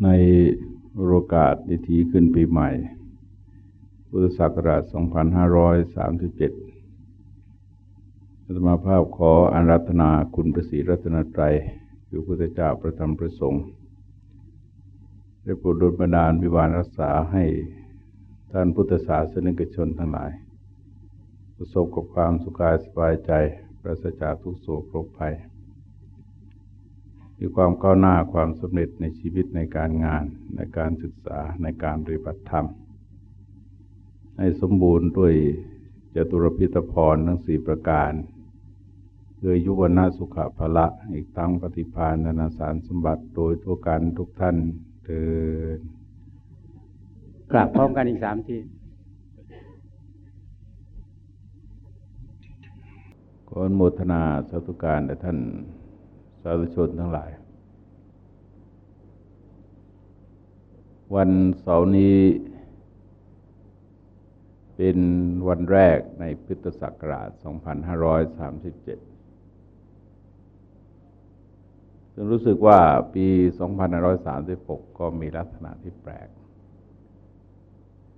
ในโอกาสดิทีขึ้นปีใหม่ พุทธศักราช 2537อาตมาภาพขออารัธนาคุณประสีรัตนตรัยคือพุทธเจ้าประธรรมประสงค์ได้โปรดดลบันดาลวิวานรักษาให้ท่านพุทธศาสนิกชนทั้งหลาย ประสบกับความสุขกายสบายใจปราศจากทุกโศกโรคภัย มีความก้าวหน้าความสำเร็จในชีวิตในการงาน ในการศึกษาในการปฏิบัติธรรม ให้สมบูรณ์ด้วยจตุรพิธพรทั้งสี่ประการคือยุวนาสุขภละ อีกทั้งปฏิภาณนาสารสมบัติโดยทั่วกันทุกท่านเถิดกลับพร้อมกันอีกสามทีขออนุโมทนาสาธุการและท่าน สาธุชนทั้งหลาย วันเสาร์นี้เป็นวันแรกในพุทธศักราช 2537ซึ่งรู้สึกว่าปี 2536 ก็มีลักษณะที่แปลก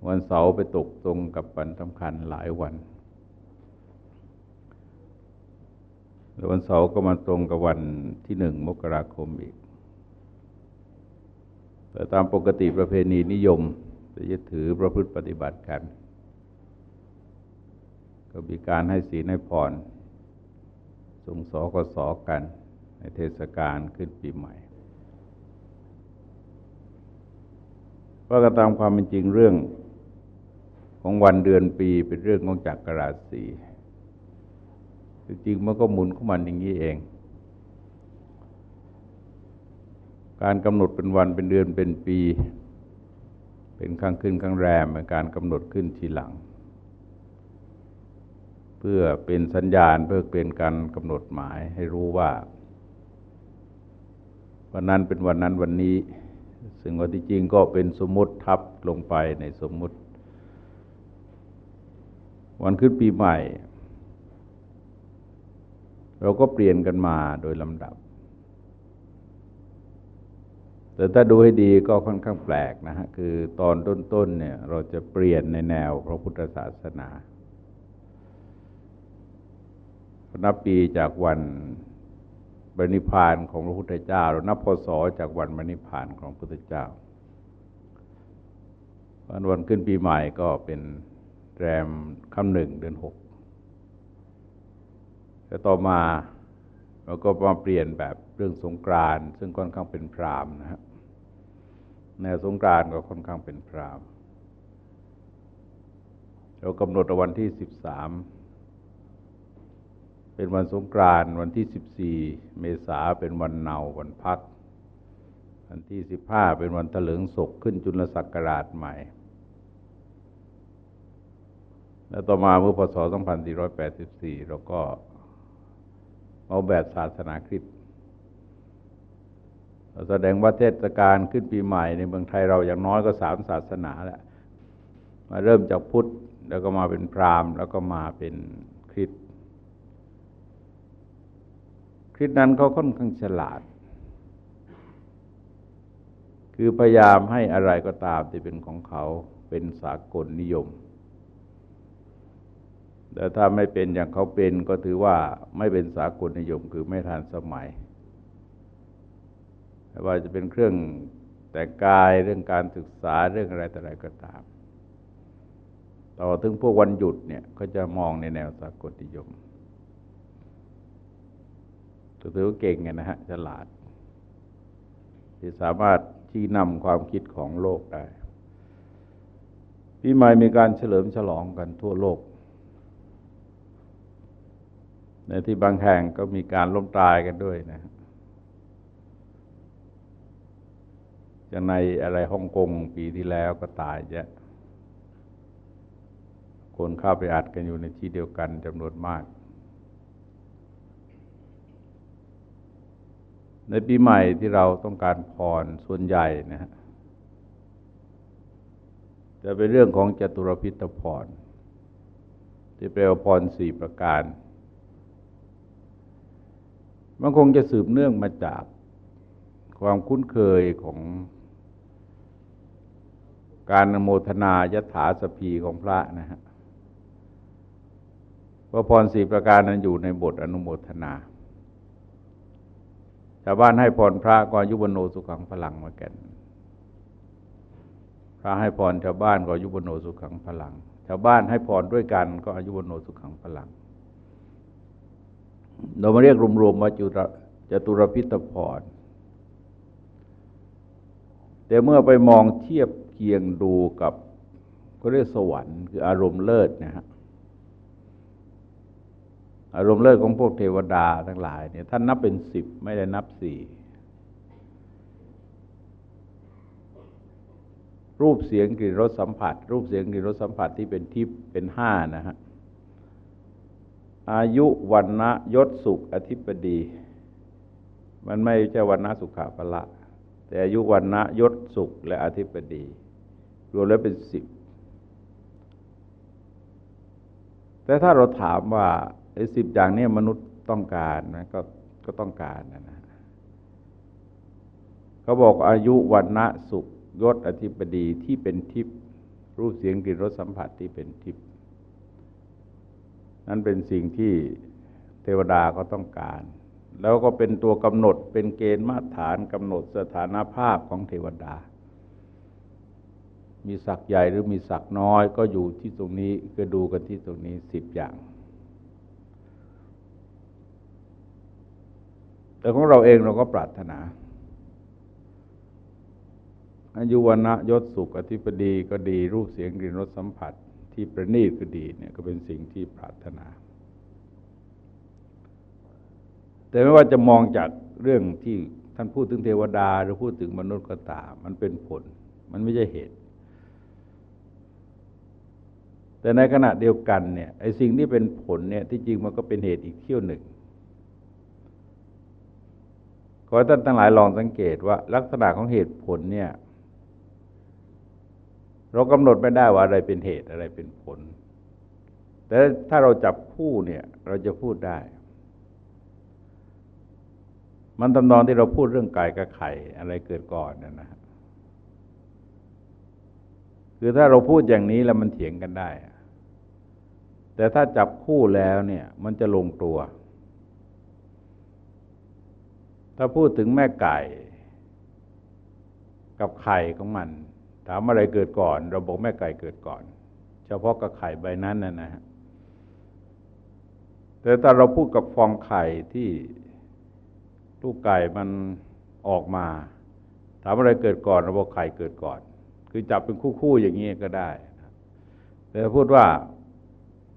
วันเสาร์ไปตกตรงกับวันสำคัญหลายวัน แล้ววันเสาร์ก็มาตรงกับวันที่หนึ่งมกราคมอีก แต่ตามปกติประเพณีนิยมจะยึดถือประพฤติปฏิบัติกัน ก็มีการให้ศีลให้พรส่งสอกสอกัน ในเทศกาลขึ้นปีใหม่ว่ากันตามความเป็นจริงเรื่องของวันเดือนปีเป็นเรื่องของจักรราศี จริงมันก็หมุนของมันอย่างนี้เอง การกำหนดเป็นวันเป็นเดือนเป็นปี เป็นครั้งขึ้นครั้งแรมเป็นการกำหนดขึ้นทีหลัง เพื่อเป็นสัญญาณเพื่อเป็นการกำหนดหมายให้รู้ว่า วันนั้นเป็นวันนั้นวันนี้ ซึ่งว่าที่จริงก็เป็นสมมติทับลงไปในสมมติ วันขึ้นปีใหม่ เราก็เปลี่ยนกันมาโดยลำดับ แต่ถ้าดูให้ดีก็ค่อนข้างแปลกนะฮะ คือตอนต้นๆเนี่ย เราจะเปลี่ยนในแนวพระพุทธศาสนานับปีจากวันบรินิพานของพระพุทธเจ้าเรานับพศจากวันบรินิพานของพระพุทธเจ้าวันวันขึ้นปีใหม่ก็เป็นแรมคำหนึ่งเดือนหก แต่ต่อมาเราก็มาเปลี่ยนแบบเรื่องสงกรานซึ่งค่อนข้างเป็นพรามนะฮะแนสงกรานก็ค่อนข้างเป็นพรามเรากำหนดวันที่สิบสามเป็นวันสงกรานวันที่สิบสี่เมษาเป็นวันเนาวันพัก วันที่สิบห้าเป็นวันถลิงศกขึ้นจุลศักราชใหม่ แล้วต่อมาเมื่อพศ 2484 เราก็ เอาแบบศาสนาคริสต์แสดงว่าเทศกาลขึ้นปีใหม่ในเมืองไทยเราอย่างน้อยก็สามศาสนาแหละมาเริ่มจากพุทธแล้วก็มาเป็นพราหมณ์ แล้วก็มาเป็นคริสต์คริสต์นั้นเขาค่อนข้างฉลาด คือพยายามให้อะไรก็ตามที่เป็นของเขาเป็นสากลนิยม แต่ถ้าไม่เป็นอย่างเขาเป็นก็ถือว่าไม่เป็นสากลนิยมคือไม่ทันสมัยไม่ว่าจะเป็นเครื่องแต่งกายเรื่องการศึกษาเรื่องอะไรแต่อะไรก็ตาม ต่อถึงพวกวันหยุดเนี่ยก็จะมองในแนวสากลนิยมถือว่าเก่งไงนะฮะฉลาด ที่สามารถชี้นำความคิดของโลกได้ปีใหม่มีการเฉลิมฉลองกันทั่วโลก ในที่บางแห่งก็มีการล้มตายกันด้วยนะอย่างในอะไรฮ่องกงปีที่แล้วก็ตายเยอะคนเข้าไปอัดกันอยู่ในที่เดียวกันจำนวนมาก ในปีใหม่ที่เราต้องการพรส่วนใหญ่นะฮะจะเป็นเรื่องของจตุรพิธพรที่แปลว่าพรสี่ประการ มันคงจะสืบเนื่องมาจากความคุ้นเคยของการโมทนายถาสพีของพระนะฮะพระพรสี่ประการนั้นอยู่ในบทอนุโมทนา ชาวบ้านให้พรพระก็ยุบโนสุขังพลังมาแก่น พระให้พรชาวบ้านก็ยุบโนสุขังพลัง ชาวบ้านให้พรด้วยกันก็อายุบโนสุขังพลัง เรามาเรียกรวมๆว่าจุรจตุรพิตพร แต่เมื่อไปมองเทียบเคียงดูกับก็เรียกสวรรค์คืออารมณ์เลิศนะฮะอารมณ์เลิศของพวกเทวดาทั้งหลายเนี่ยท่านนับเป็นสิบไม่ได้นับสี่รูปเสียงกลิ่นรสสัมผัส รูปเสียงกลิ่นรสสัมผัสที่เป็นทิพย์เป็นห้านะฮะ อายุวันนะยศสุขอธิปดี มันไม่ใช่วันนะสุขาภละ แต่อายุวันนะยศสุขและอธิปดี รวมแล้วเป็นสิบแต่ถ้าเราถามว่าไอ้สิบอย่างนี้มนุษย์ต้องการนะก็ก็ต้องการนะนะเขาบอกอายุวันนะสุขยศอธิปดีที่เป็นทิพย์รูปเสียงกลิ่นรสสัมผัสที่เป็นทิพย์ นั่นเป็นสิ่งที่เทวดาก็ต้องการ แล้วก็เป็นตัวกำหนดเป็นเกณฑ์มาตรฐานกำหนดสถานภาพของเทวดา มีศักย์ใหญ่หรือมีศักย์น้อยก็อยู่ที่ตรงนี้ก็ดูกันที่ตรงนี้สิบอย่าง แต่ของเราเองเราก็ปรารถนาอายุวันะยศสุขอธิปดีก็ดีรูปเสียงกลิ่นรสสัมผัส ที่ประณีตก็ดีเนี่ยก็เป็นสิ่งที่ปรารถนา แต่ไม่ว่าจะมองจากเรื่องที่ท่านพูดถึงเทวดาหรือพูดถึงมนุษย์ก็ตามมันเป็นผล มันไม่ใช่เหตุ แต่ในขณะเดียวกันเนี่ยไอ้สิ่งที่เป็นผลเนี่ยที่จริงมันก็เป็นเหตุอีกเที่ยวหนึ่งขอท่านทั้งหลายลองสังเกตว่าลักษณะของเหตุผลเนี่ย เรากำหนดไม่ได้ว่าอะไรเป็นเหตุอะไรเป็นผล แต่ถ้าเราจับคู่เนี่ย เราจะพูดได้ มันทำนองที่เราพูดเรื่องไก่กับไข่อะไรเกิดก่อนนะนะคือถ้าเราพูดอย่างนี้แล้วมันเถียงกันได้ แต่ถ้าจับคู่แล้วเนี่ย มันจะลงตัว ถ้าพูดถึงแม่ไก่ กับไข่ของมัน ถามอะไรเกิดก่อน เราบอกแม่ไก่เกิดก่อน เฉพาะกับไข่ใบนั้นนะนะฮะแต่ถ้าเราพูดกับฟองไข่ที่ลูกไก่มันออกมา ถามอะไรเกิดก่อน เราบอกไข่เกิดก่อน คือจับเป็นคู่ๆอย่างนี้ก็ได้แต่พูดว่า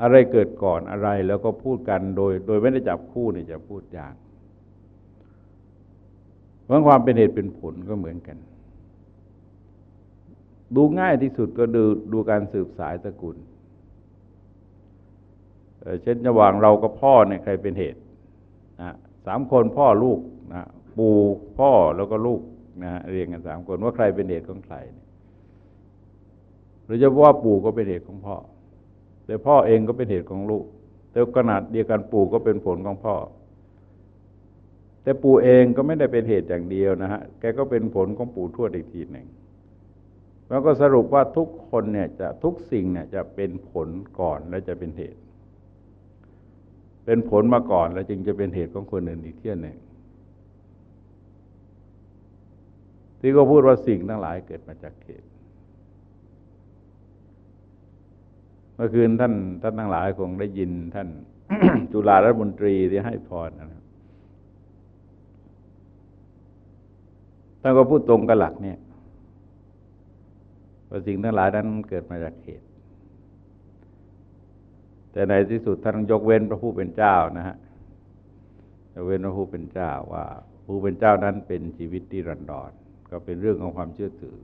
อะไรเกิดก่อนอะไรแล้วก็พูดกันโดย โดยไม่ได้จับคู่เนี่ยจะพูดยากเพราะความเป็นเหตุเป็นผลก็เหมือนกัน ดูง่ายที่สุดก็ดูดูการสืบสายตระกูลเช่นระหว่างเรากับพ่อเนี่ยใครเป็นเหตุนะสามคนพ่อลูกนะปู่พ่อแล้วก็ลูกนะเรียงกันสามคนว่าใครเป็นเหตุของใครหรือจะว่าปู่ก็เป็นเหตุของพ่อ แต่พ่อเองก็เป็นเหตุของลูก แต่ขนาดเดียวกันปู่ก็เป็นผลของพ่อ แต่ปู่เองก็ไม่ได้เป็นเหตุอย่างเดียวนะฮะแกก็เป็นผลของปู่ทวดอีกทีหนึ่ง แล้วก็สรุปว่าทุกคนเนี่ยจะทุกสิ่งเนี่ยจะเป็นผลก่อนแล้วจะเป็นเหตุ เป็นผลมาก่อนแล้วจึงจะเป็นเหตุของคนอื่นอีกเที่ยหนึ่งที่ก็พูดว่าสิ่งทั้งหลายเกิดมาจากเหตุเมื่อคืนท่านท่านทั้งหลายคงได้ยินท่านจุฬารัฐมนตรีที่ให้พรนะครับท่านก็พูดตรงกับหลักเนี่ย ว่าสิ่งทั้งหลายนั้นเกิดมาจากเหตุ แต่ในที่สุดท่านยกเว้นพระผู้เป็นเจ้านะฮะยกเว้นพระผู้เป็นเจ้าว่าผู้เป็นเจ้านั้นเป็นชีวิตที่รันดอนก็เป็นเรื่องของความเชื่อถือ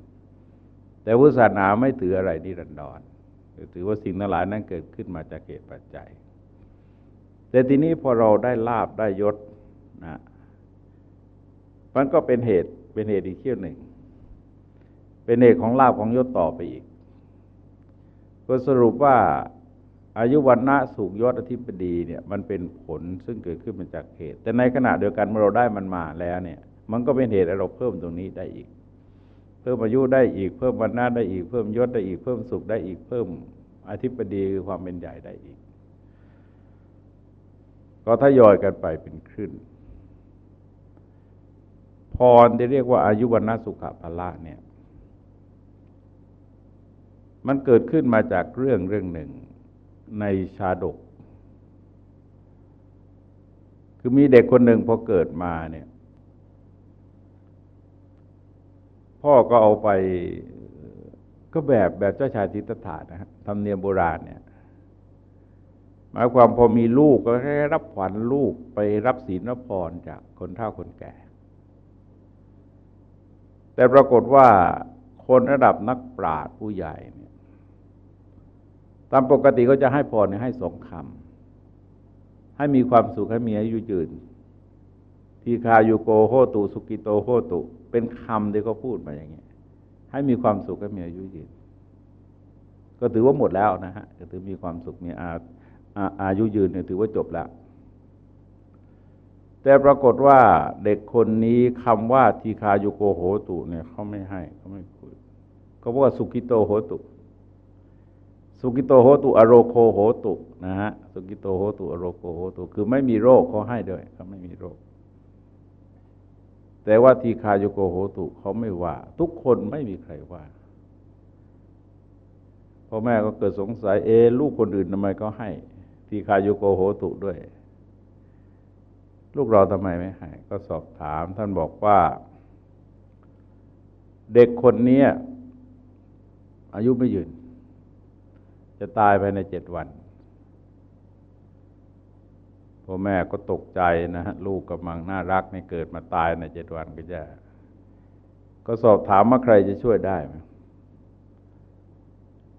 แต่พุทธศาสนาไม่ถืออะไรที่รันดอนถือว่าสิ่งทั้งหลายนั้นเกิดขึ้นมาจากเหตุปัจจัย แต่ทีนี้พอเราได้ลาบได้ยศนะมันก็เป็นเหตุเป็นเหตุอีกเที่ยวหนึ่ง เป็นเอกของลาภของยศต่อไปอีก ก็สรุปว่าอายุวันนะสุขยศอธิปดีเนี่ยมันเป็นผลซึ่งเกิดขึ้นมาจากเหตุ แต่ในขณะเดียวกันเมื่อเราได้มันมาแล้วเนี่ย มันก็เป็นเหตุให้เราเพิ่มตรงนี้ได้อีก เพิ่มอายุได้อีกเพิ่มวันน้าได้อีกเพิ่มยศได้อีกเพิ่มสุขได้อีกเพิ่มอธิปดีคือความเป็นใหญ่ได้อีก ก็ทยอยกันไปเป็นขึ้นพรที่เรียกว่าอายุวันนาสุขภละเนี่ย มันเกิดขึ้นมาจากเรื่องเรื่องหนึ่งในชาดก คือมีเด็กคนหนึ่งพอเกิดมาเนี่ย พ่อก็เอาไปก็แบบแบบเจ้าชายทิตถานะฮะธรรมเนียมโบราณเนี่ย หมายความพอมีลูกก็ได้รับขวัญลูกไปรับศีลรับพรจากคนเฒ่าคนแก่ แต่ปรากฏว่าคนระดับนักปราชญ์ผู้ใหญ่เนี่ย ตามปกติก็จะให้พรเนี่ยให้สองคำให้มีความสุขให้มีอายุยืนทีคายุโกโหตุ สุกิโตโหตุ เป็นคำที่เขาพูดมาอย่างนี้ยให้มีความสุขและมีอายุยืนก็ถือว่าหมดแล้วนะฮะก็ถือมีความสุขมีอาอาอายุยืนเนี่ยถือว่าจบแล้ว แต่ปรากฏว่าเด็กคนนี้คำว่าทีคายุโกโหตุเนี่ยเขาไม่ให้เขาไม่พูดเขาบอกว่าสุกิโตโหตุ สุกิโตโหตุอโรโคโหตุนะฮะสุกิโตโหตุอโรโคโหตุ คือไม่มีโรคเขาให้ด้วยเขาไม่มีโรค แต่ว่าทีคาโยโกโหตุเขาไม่ว่า ทุกคนไม่มีใครว่าพ่อแม่ก็เกิดสงสัยเอ ลูกคนอื่นทำไมก็ให้ ทีคาโยโกโหตุด้วย ลูกเราทำไมไม่ให้ก็สอบถามท่านบอกว่า เด็กคนนี้อายุไม่ยืน จะตายภายในเจ็ดวันพ่อแม่ก็ตกใจนะฮะลูกกำลังน่ารักในเกิดมาตายในเจ็ดวันก็จะก็สอบถามว่าใครจะช่วยได้ไหม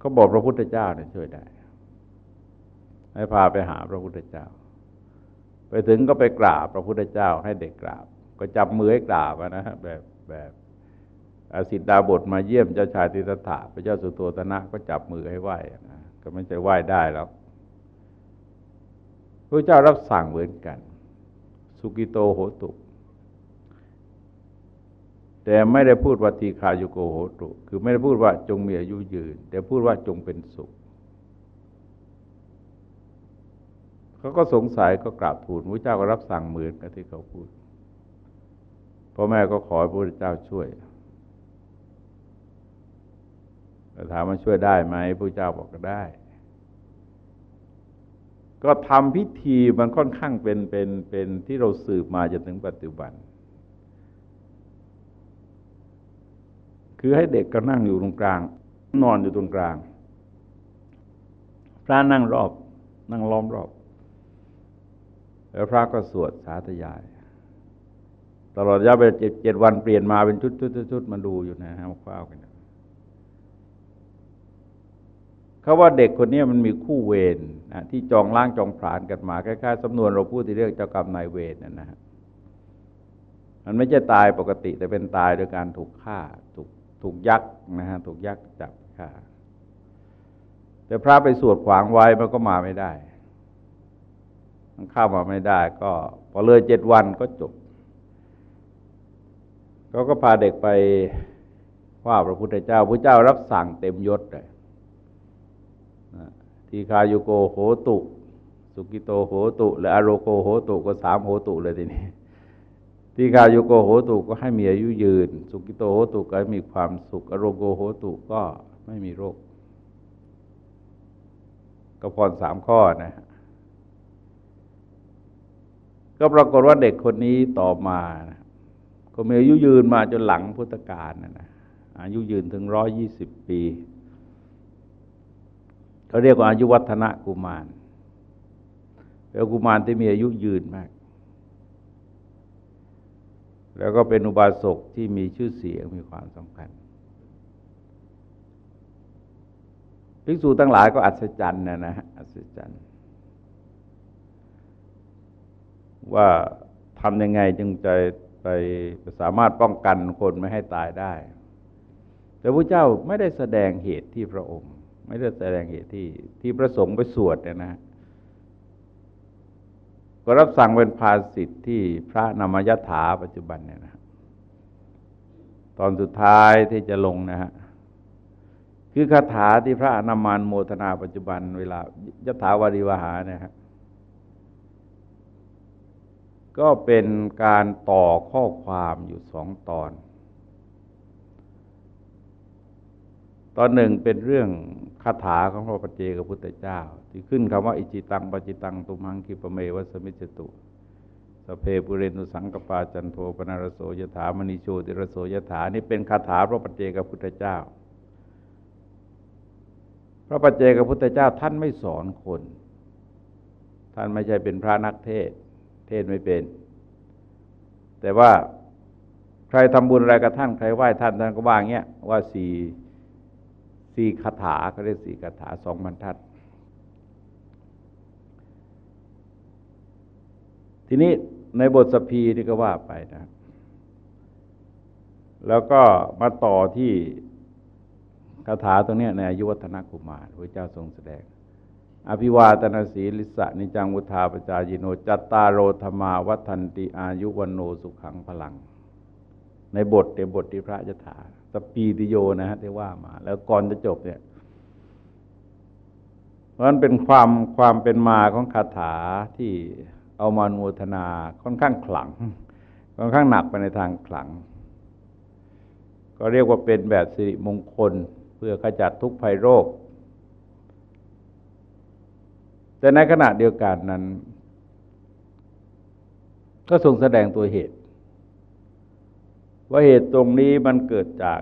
ก็บอกพระพุทธเจ้าเนี่ยช่วยได้ ให้พาไปหาพระพุทธเจ้า ไปถึงก็ไปกราบพระพุทธเจ้า ให้เด็กกราบ ก็จับมือให้กราบนะฮะแบบแบบอสิทดาบทมาเยี่ยมเจ้าชายติสถาพระเจ้าสุโธตนะก็จับมือให้ไหว้นะ ก็ไม่ใช่ไหว้ได้แล้วพระเจ้ารับสั่งเหมือนกัน สุกิโตโหตุ แต่ไม่ได้พูดว่าทีคายุโกโหตุ คือไม่ได้พูดว่าจงมีอายุยืน แต่พูดว่าจงเป็นสุข เขาก็สงสัยก็กราบทูลพระเจ้าก็รับสั่งเหมือนกับที่เขาพูดพ่อแม่ก็ขอพระพุทธเจ้าช่วย ถามว่าช่วยได้ไหมพระเจ้าบอกก็ได้ ก็ทำพิธีมันค่อนข้างเป็นเป็นเป็นที่เราสืบมาจนถึงปัจจุบัน คือให้เด็กก็นั่งอยู่ตรงกลาง นอนอยู่ตรงกลาง พระนั่งรอบ นั่งล้อมรอบ แล้วพระก็สวดสาธยายตลอดระยะเวลาเจ็ดวันเปลี่ยนมาเป็นชุดชุดชุดมาดูอยู่นะฮะมาคว้ากัน เขาว่าเด็กคนนี้มันมีคู่เวรนะที่จองล้างจองผลานกันมาคล้ายๆสำนวนเราพูดที่เรื่องเจ้ากรรมนายเวรนั่นนะฮะมันไม่ใช่ตายปกติแต่เป็นตายโดยการถูกฆ่าถูกถูกยักนะฮะถูกยักจับฆ่า แต่พระไปสวดขวางไว้มันก็มาไม่ได้ มันเข้ามาไม่ได้ ก็พอเลยเจ็ดวันก็จบเขาก็พาเด็กไปว่าพระพุทธเจ้าพระเจ้ารับสั่งเต็มยศเลย ทีคายุโกโหตุ สุกิโตโหตุและอโรโกโหตุก็สามโหตุเลยทีนี้ทีคายุโกโหตุก็ให้มีอายุยืน สุกิโตโหตุก็ให้มีความสุขอโรโกโหตุก็ไม่มีโรคก็พรสามข้อนะก็ปรากฏว่าเด็กคนนี้ต่อมานะก็มีอายุยืนมาจนหลังพุทธกาลนะนะอายุยืนถึงร้อยยี่สิบปี เขาเรียกว่าอายุวัฒนะกุมารเป็นกุมารที่มีอายุยืนมาก แล้วก็เป็นอุบาสกที่มีชื่อเสียงมีความสำคัญภิกษุทั้งหลายก็อัศจรรย์นะนะอัศจรรย์ว่าทำยังไงจึงจะไปสามารถป้องกันคนไม่ให้ตายได้ แต่พระเจ้าไม่ได้แสดงเหตุที่พระองค์ ไม่ได้แสดงเหตุที่ที่ประสงค์ไปสวดเนี่ยนะ ก็รับสั่งเป็นภาสิทธิ์ที่พระนามยถาปัจจุบันเนี่ยนะตอนสุดท้ายที่จะลงนะฮะคือคาถาที่พระอนามันโมทนาปัจจุบันเวลายถาวาริวหานี่ยฮะก็เป็นการต่อข้อความอยู่สองตอน ตอนหนึ่งเป็นเรื่อง คาถาของพระปเจกับพุทธเจ้า ที่ขึ้นคำว่า อิจิตังปจิตังตุมังคิปเมวัสมิจตุสเพปุเรนุสังกปาจันโทปนารโสยถามณีโชติรโสยถานี่เป็นคาถาพระปเจกับพุทธเจ้า พระปเจกับพุทธเจ้าท่านไม่สอนคน ท่านไม่ใช่เป็นพระนักเทศ เทศไม่เป็น แต่ว่าใครทำบุญอะไรกับท่านใครไหว้ท่านท่านก็ว่างเงี้ยว่าสี่ สี่คาถาเขาเรียกสี่คาถาสองบรรทัด ทีนี้ในบทสพีนี่ก็ว่าไปนะ แล้วก็มาต่อที่คาถาตรงนี้ในอายุวัฒนกุมารพระเจ้าทรงแสดง อภิวาตนาสีลิสะนิจังวุธาปจายิโน จัตตาโรธมาวัฒนติอายุวันโนสุขังพลัง ในบทเตบทที่พระจะถา สปีติโยนะฮะที่ว่ามา แล้วก่อนจะจบเนี่ย เพราะนั้นเป็นความความเป็นมาของคาถาที่เอามาโมทนาค่อนข้างขลัง ค่อนข้างหนักไปในทางขลัง ก็เรียกว่าเป็นแบบสิริมงคล เพื่อขจัดทุกภัยโรค แต่ในขณะเดียวกันนั้น ก็ทรงแสดงตัวเหตุ ว่าเหตุตรงนี้มันเกิดจาก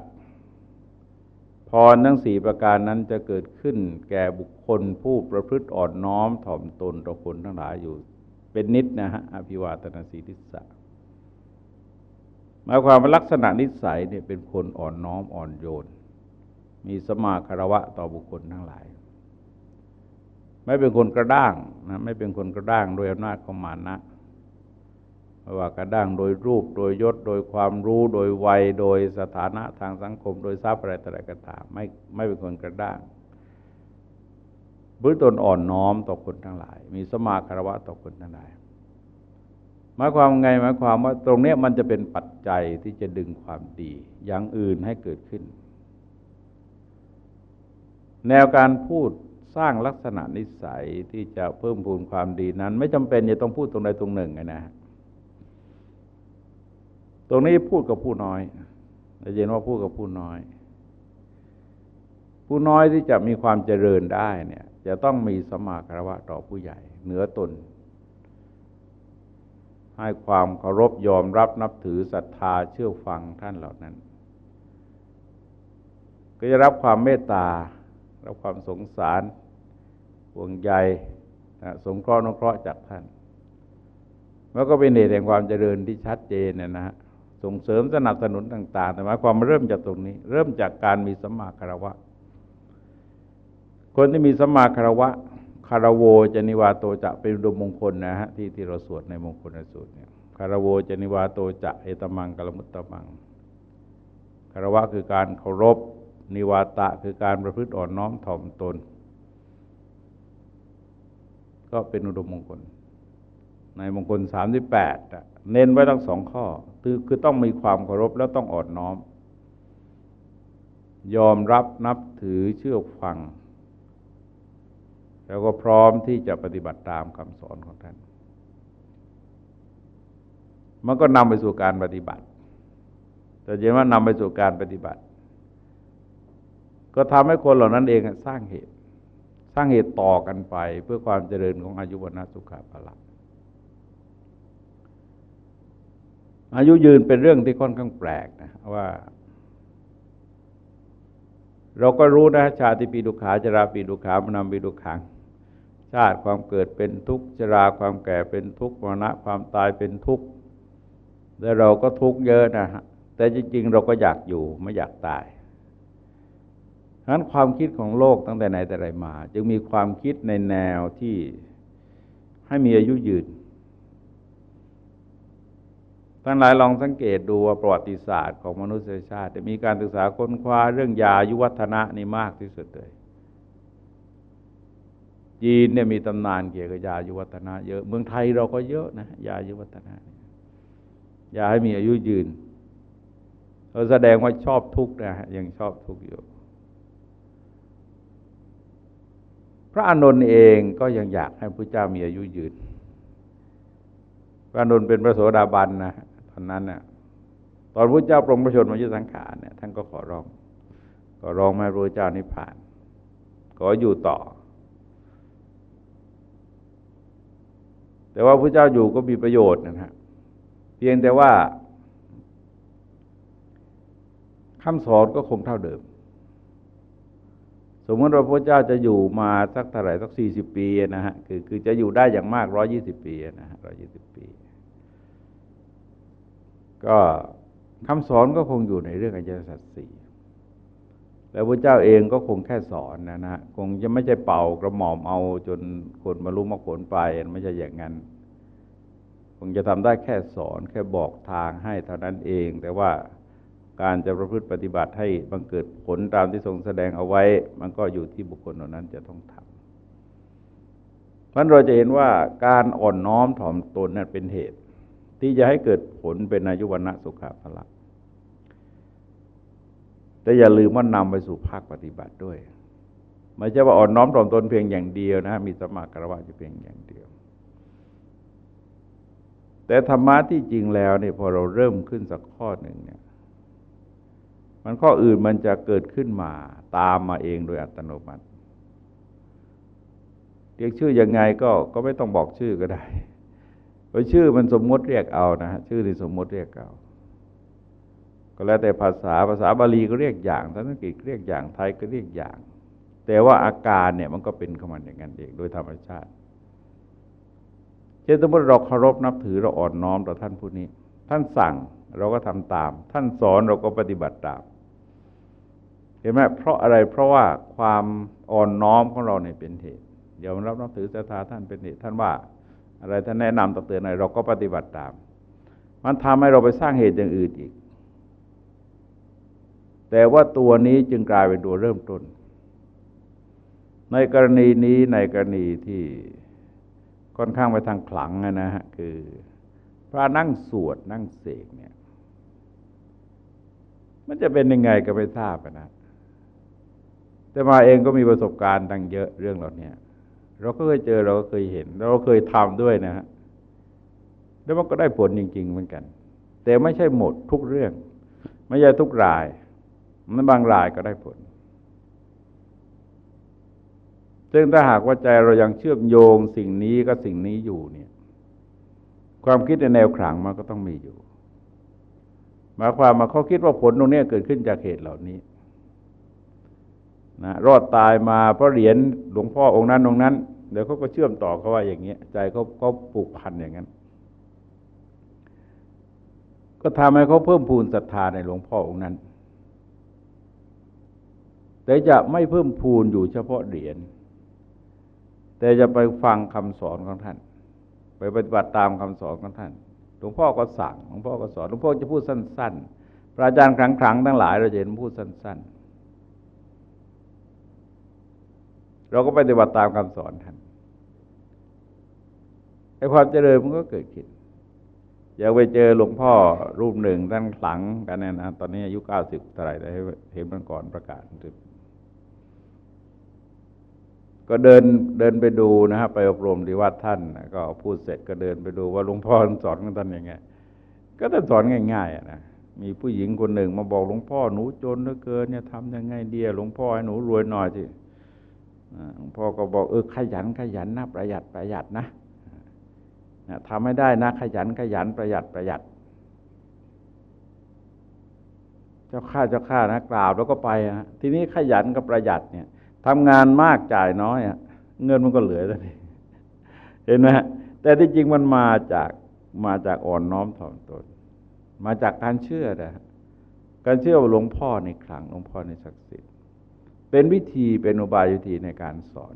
พรทั้งสี่ประการนั้นจะเกิดขึ้น แก่บุคคลผู้ประพฤติอ่อนน้อมถ่อมตนต่อคนทั้งหลายอยู่เป็นนิดนะฮะอภิวาตนาสีทิสะหมายความว่าลักษณะนิสัยเนี่ยเป็นคนอ่อนน้อมอ่อนโยน มีสมาคารวะต่อบุคคลทั้งหลาย ไม่เป็นคนกระด้างนะไม่เป็นคนกระด้างโดยอำนาจของมานะ ไม่ว่ากระด้างโดยรูปโดยยศ โดยความรู้โดยวัยโดยสถานะทางสังคม โดยทรัพย์อะไรต่ออะไรก็ตามไม่ไม่เป็นคนกระด้างบื้อตนอ่อนน้อมต่อคนทั้งหลาย มีสมาคารวะต่อคนทั้งหลายหมายความไงหมายความว่าตรงนี้มันจะเป็นปัจจัยที่จะดึงความดี อย่างอื่นให้เกิดขึ้น แนวการพูดสร้างลักษณะนิสัยที่จะเพิ่มพูนความดีนั้น ไม่จำเป็นจะต้องพูดตรงใดตรงหนึ่งไงนะ รงนี้พูดกับผู้น้อยเราเห็นว่าพูดกับผู้น้อย ผู้น้อยที่จะมีความเจริญได้เนี่ย จะต้องมีสมาคารวะต่อผู้ใหญ่ เหนือตน ให้ความเคารพยอมรับนับถือศรัทธาเชื่อฟังท่านเหล่านั้น ก็จะรับความเมตตา รับความสงสารห่วงใยสงเคราะห์นุเคราะห์จากท่าน แล้วก็เป็นเหตุแห่งความเจริญที่ชัดเจนนะฮะ ส่งเสริมสนับสนุนต่าง ๆ แต่หมายความเริ่มจากตรงนี้ เริ่มจากการมีสัมมาคารวะ คนที่มีสัมาคารวะคารโวจนิวาโตจะเป็นดมมงคลนะฮะที่ที่เราสวดในมงคลสูตรเนี่ยคารโวจนิวาโตจะเอตมังกลมุตตมังคารวะคือการเคารพนิวาตะคือการประพฤติอ่อนน้อมถ่อมตน ก็เป็นอุดมมงคล ในมงคลสามที่แปดเน้นไว้ทั้งสองข้อ คือคือต้องมีความเคารพแล้วต้องอ่อนน้อม ยอมรับนับถือเชื่อฟัง แล้วก็พร้อมที่จะปฏิบัติตามคำสอนของท่าน มันก็นำไปสู่การปฏิบัติ แต่เห็นว่านำไปสู่การปฏิบัติ ก็ทำให้คนเหล่านั้นเองสร้างเหตุ สร้างเหตุต่อกันไปเพื่อความเจริญของอายุวันะสุขาภละ อายุยืนเป็นเรื่องที่ค่อนข้างแปลกนะว่า เราก็รู้นะชาติปีดุขาจราปีดุขามนำปีดุขัง ชาติความเกิดเป็นทุกข์ชราความแก่เป็นทุกข์มรณะความตายเป็นทุกข์และเราก็ทุกข์เยอะนะฮะแต่จริง ๆ เราก็อยากอยู่ไม่อยากตายฉะนั้นความคิดของโลกตั้งแต่ไหนแต่ไรมา จึงมีความคิดในแนวที่ให้มีอายุยืน ทั้งหลายลองสังเกตดูว่าประวัติศาสตร์ของมนุษยชาติมีการศึกษาค้นคว้าเรื่องยายุวัฒนะนี่มากที่สุดเลยจีนเนี่ยมีตำนานเกี่ยวกับยายุวัฒนะเยอะ เมืองไทยเราก็เยอะนะยายุวัฒนะยาให้มีอายุยืนเราแสดงว่าชอบทุกข์นะฮะยังชอบทุกข์อยู่ พระอานนท์เองก็ยังอยากให้พระเจ้ามีอายุยืนพระอานนท์เป็นพระโสดาบันนะ ตอนนั้นน่ะตอนพระเจ้าปรงประชนมายุสังขารเนี่ยท่านก็ขอร้อง ก็ร้องมาพระเจ้านิพพาน ขออยู่ต่อ แต่ว่าพระเจ้าอยู่ก็มีประโยชน์นะฮะเพียงแต่ว่าคำสอนก็คงเท่าเดิม สมมติว่าพระเจ้าจะอยู่มาสักเท่าไหร่สักสี่สิบปีนะฮะคือคือจะอยู่ได้อย่างมากร้อยี่สิบปีนะฮะร้อยี่สิบปี ก็คำสอนก็คงอยู่ในเรื่องอริยสัจสี่แล้วพระเจ้าเองก็คงแค่สอนนะนะคงจะไม่ใช่เป่ากระหม่อมเอาจนคนมารู้มรรคผลไปไม่ใช่อย่างนั้น คงจะทำได้แค่สอนแค่บอกทางให้เท่านั้นเอง แต่ว่าการจะประพฤติปฏิบัติให้บังเกิดผลตามที่ทรงแสดงเอาไว้ มันก็อยู่ที่บุคคลเหล่านั้นจะต้องทำเพราะเราจะเห็นว่าการอ่อนน้อมถ่อมตนนั้นเป็นเหตุ ที่จะให้เกิดผลเป็นอายุวันะสุขภละแต่อย่าลืมว่านำไปสู่ภาคปฏิบัติด้วย ไม่ใช่ว่าอ่อนน้อมถ่อมตนเพียงอย่างเดียวนะมีสมาคารวะอยู่เพียงอย่างเดียว แต่ธรรมะที่จริงแล้วเนี่ยพอเราเริ่มขึ้นสักข้อหนึ่งเนี่ย มันข้ออื่นมันจะเกิดขึ้นมาตามมาเองโดยอัตโนมัติเรียกชื่อยังไงก็ก็ไม่ต้องบอกชื่อก็ได้ เพราะชื่อมันสมมติเรียกเอานะฮะชื่อที่สมมติเรียกเอาก็แล้วแต่ภาษาภาษาบาลีก็เรียกอย่างสันสกฤตเรียกอย่างไทยก็เรียกอย่าง แต่ว่าอาการเนี่ยมันก็เป็นของมันอย่างนั้นเองโดยธรรมชาติเช่นสมมติเราเคารพนับถือเราอ่อนน้อมต่อท่านผู้นี้ ท่านสั่งเราก็ทำตาม ท่านสอนเราก็ปฏิบัติตามเห็นไหมเพราะอะไรเพราะว่าความอ่อนน้อมของเราเนี่ยเป็นเหตุเดี๋ยวรับนับถือศรัทธาท่านเป็นเหตุท่านว่า อะไรท่านแนะนำตักเตือนอะไรเราก็ปฏิบัติตาม มันทำให้เราไปสร้างเหตุอย่างอื่นอีก แต่ว่าตัวนี้จึงกลายเป็นตัวเริ่มต้น ในกรณีนี้ในกรณีที่ค่อนข้างไปทางขลังนะฮะคือพระนั่งสวดนั่งเสกเนี่ย มันจะเป็นยังไงก็ไม่ทราบนะแต่มาเองก็มีประสบการณ์ตั้งเยอะเรื่องเหล่านี้ เราก็เคยเจอเราก็เคยเห็น เราเคยทำด้วยนะฮะแล้วมันก็ได้ผลจริง ๆ เหมือนกัน แต่ไม่ใช่หมดทุกเรื่อง ไม่ใช่ทุกรายมันบางรายก็ได้ผล ซึ่งถ้าหากว่าใจเรายังเชื่อมโยงสิ่งนี้ก็สิ่งนี้อยู่เนี่ย ความคิดในแนวขลังมันก็ต้องมีอยู่หมายความมาเขาคิดว่าผลตรงนี้เกิดขึ้นจากเหตุเหล่านี้ นะรอดตายมาเพราะเหรียญหลวงพ่อองค์นั้นองค์นั้นเดี๋ยวเขาก็เชื่อมต่อเขาว่าอย่างเงี้ยใจเขาเขาปลูกพันอย่างนั้น ก็ทำให้เขาเพิ่มพูนศรัทธาในหลวงพ่อองค์นั้น แต่จะไม่เพิ่มพูนอยู่เฉพาะเหรียญแต่จะไปฟังคำสอนของท่าน ไปปฏิบัติตามคำสอนของท่าน หลวงพ่อก็สั่งหลวงพ่อก็สอนหลวงพ่อจะพูดสั้น ๆ พระอาจารย์ครั้งๆทั้งหลายเราจะเห็นพูดสั้น ๆ เราก็ปฏิบัติตามคำสอนท่านไอ้ความเจริญมันก็เกิดขึ้นอยากไปเจอหลวงพ่อรูปหนึ่งท่านขลังกันเนี่ยนะตอนนี้อายุเก้าสิบเท่าไหร่ได้เห็นมันก่อนประกาศก็เดินเดินไปดูนะฮะไปอบรมที่วัดท่านก็พูดเสร็จก็เดินไปดูว่าหลวงพ่อสอนท่านยังไง ก็ท่านสอนง่ายๆนะมีผู้หญิงคนหนึ่งมาบอกหลวงพ่อหนูจนเหลือเกินเนี่ยทำยังไงเดียหลวงพ่อให้หนูรวยหน่อยสิ พ่อก็บอกเออขยันขยันนะประหยัดประหยัดนะทำให้ได้นะขยันขยันประหยัดประหยัด เจ้าข้าเจ้าข้านะกราบแล้วก็ไปะทีนี้ขยันกับประหยัดเนี่ยทำงานมากจ่ายน้อยอะเงินมันก็เหลือแล้วนี่เห็นไหมแต่ที่จริงมันมาจากมาจากอ่อนน้อมถ่อมตน มาจากการเชื่อนะการเชื่อว่าหลวงพ่อในครั้งหลวงพ่อในศักดิ์สิทธิ เป็นวิธีเป็นอุบายวิธีในการสอน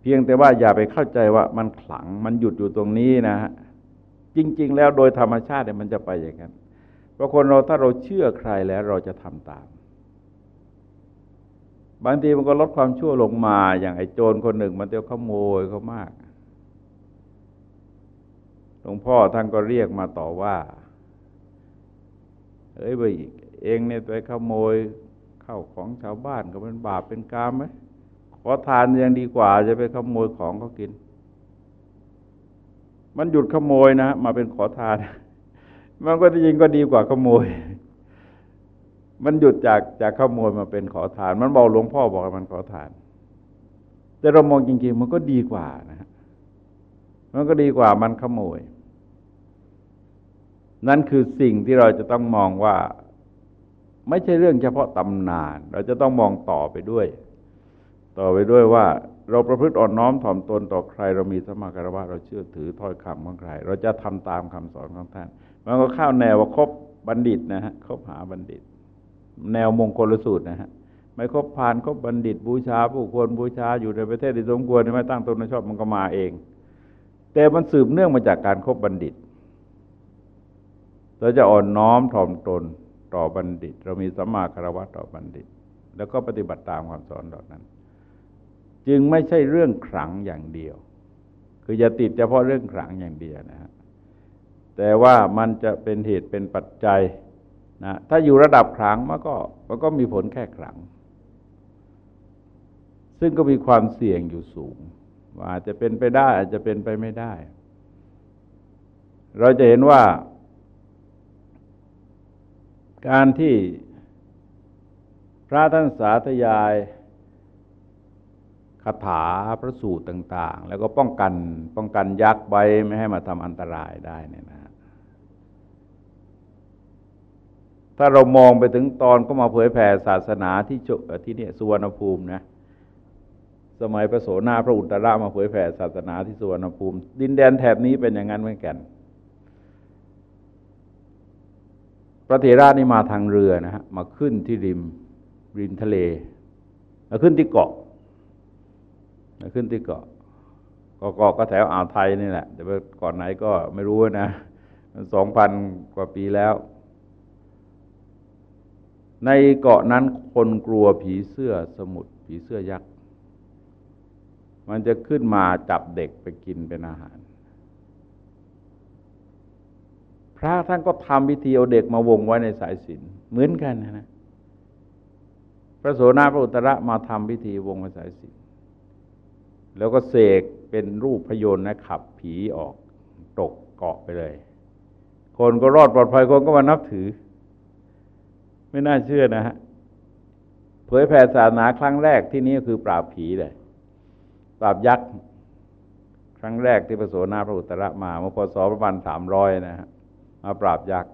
เพียงแต่ว่าอย่าไปเข้าใจว่ามันขลังมันหยุดอยู่ตรงนี้นะฮะจริง ๆ แล้วโดยธรรมชาติเนี่ยมันจะไปอย่างนั้นเพราะคนเราถ้าเราเชื่อใครแล้วเราจะทำตาม บางทีมันก็ลดความชั่วลงมาอย่างไอ้โจรคนหนึ่ง มันเที่ยวขโมยเขามากหลวงพ่อท่านก็เรียกมาต่อว่าเอ้ยไปเองเนี่ยไปขโมย เข้าของชาวบ้านก็เป็นบาปเป็นกรรมไหมขอทานยังดีกว่าจะไปขโมยของเขากิน มันหยุดขโมยนะมาเป็นขอทาน มันก็จริงก็ดีกว่าขโมย มันหยุดจากจากขโมยมาเป็นขอทาน มันบอกหลวงพ่อบอกมันขอทาน แต่เรามองจริงๆ มันก็ดีกว่านะฮะมันก็ดีกว่ามันขโมย นั่นคือสิ่งที่เราจะต้องมองว่า ไม่ใช่เรื่องเฉพาะตำนาน เราจะต้องมองต่อไปด้วย ต่อไปด้วยว่า เราประพฤติอ่อนน้อมถ่อมตนต่อใคร เรามีสมาคารวะเราเชื่อถือถ้อยคำของใคร เราจะทำตามคำสอนของท่านมันก็เข้าแนวว่าคบบัณฑิตนะฮะคบหาบัณฑิต แนวมงคลสูตรนะฮะไม่คบผ่านคบบัณฑิตบูชา ผู้ควรบูชาอยู่ในประเทศที่สมควรไม่ตั้งตนชอบมันก็มาเอง แต่มันสืบเนื่องมาจากการครบบัณฑิตเราจะอ่อนน้อมถ่อมตน ต่อบัณฑิต เรามีสัมมาคารวะต่อบัณฑิต แล้วก็ปฏิบัติตามคำสอนเหล่านั้น จึงไม่ใช่เรื่องขลังอย่างเดียว คืออย่าติดเฉพาะเรื่องขลังอย่างเดียวนะฮะแต่ว่ามันจะเป็นเหตุเป็นปัจจัยนะถ้าอยู่ระดับขลังมันก็มันก็มีผลแค่ขลัง ซึ่งก็มีความเสี่ยงอยู่สูงว่าอาจจะเป็นไปได้ อาจจะเป็นไปไม่ได้ เราจะเห็นว่า การที่พระท่านสาธยายคาถาพระสูตรต่าง ๆ แล้วก็ป้องกันป้องกันยักษ์ไว้ไม่ให้มาทำอันตรายได้เนี่ยนะถ้าเรามองไปถึงตอนก็มาเผยแผ่ศาสนาที่ที่เนี่ยสุวรรณภูมินะสมัยพระโสนาพระอุตระมาเผยแผ่ศาสนาที่สุวรรณภูมิ ดินแดนแถบนี้เป็นอย่างนั้นเหมือนกัน พระเถระนี่มาทางเรือนะฮะมาขึ้นที่ริมริมทะเลมาขึ้นที่เกาะมาขึ้นที่เกาะเกาะก็แถวอ่าวไทยนี่แหละแต่ว่าก่อนไหนก็ไม่รู้นะสองพันกว่าปีแล้ว ในเกาะนั้นคนกลัวผีเสื้อสมุทรผีเสื้อยักษ์ มันจะขึ้นมาจับเด็กไปกินเป็นอาหาร พ ระท่านก็ทำพิธีเอาเด็กมาวงไว้ในสายสินเหมือนกันนะ พระโสนาพระอุตระมาทำพิธีวงไว้สายสินแล้วก็เสกเป็นรูปพยนต์นะขับผีออกตกเกาะไปเลย คนก็รอดปลอดภัยคนก็มานับถือ ไม่น่าเชื่อนะฮะเผยแผ่ศาสนาครั้งแรกที่นี้คือปราบผีเลย ปราบยักษ์ ครั้งแรกที่พระโสนาพระอุตระมาเมื่อพศประมาณสามร้อยนะฮะ มาปราบยักษ์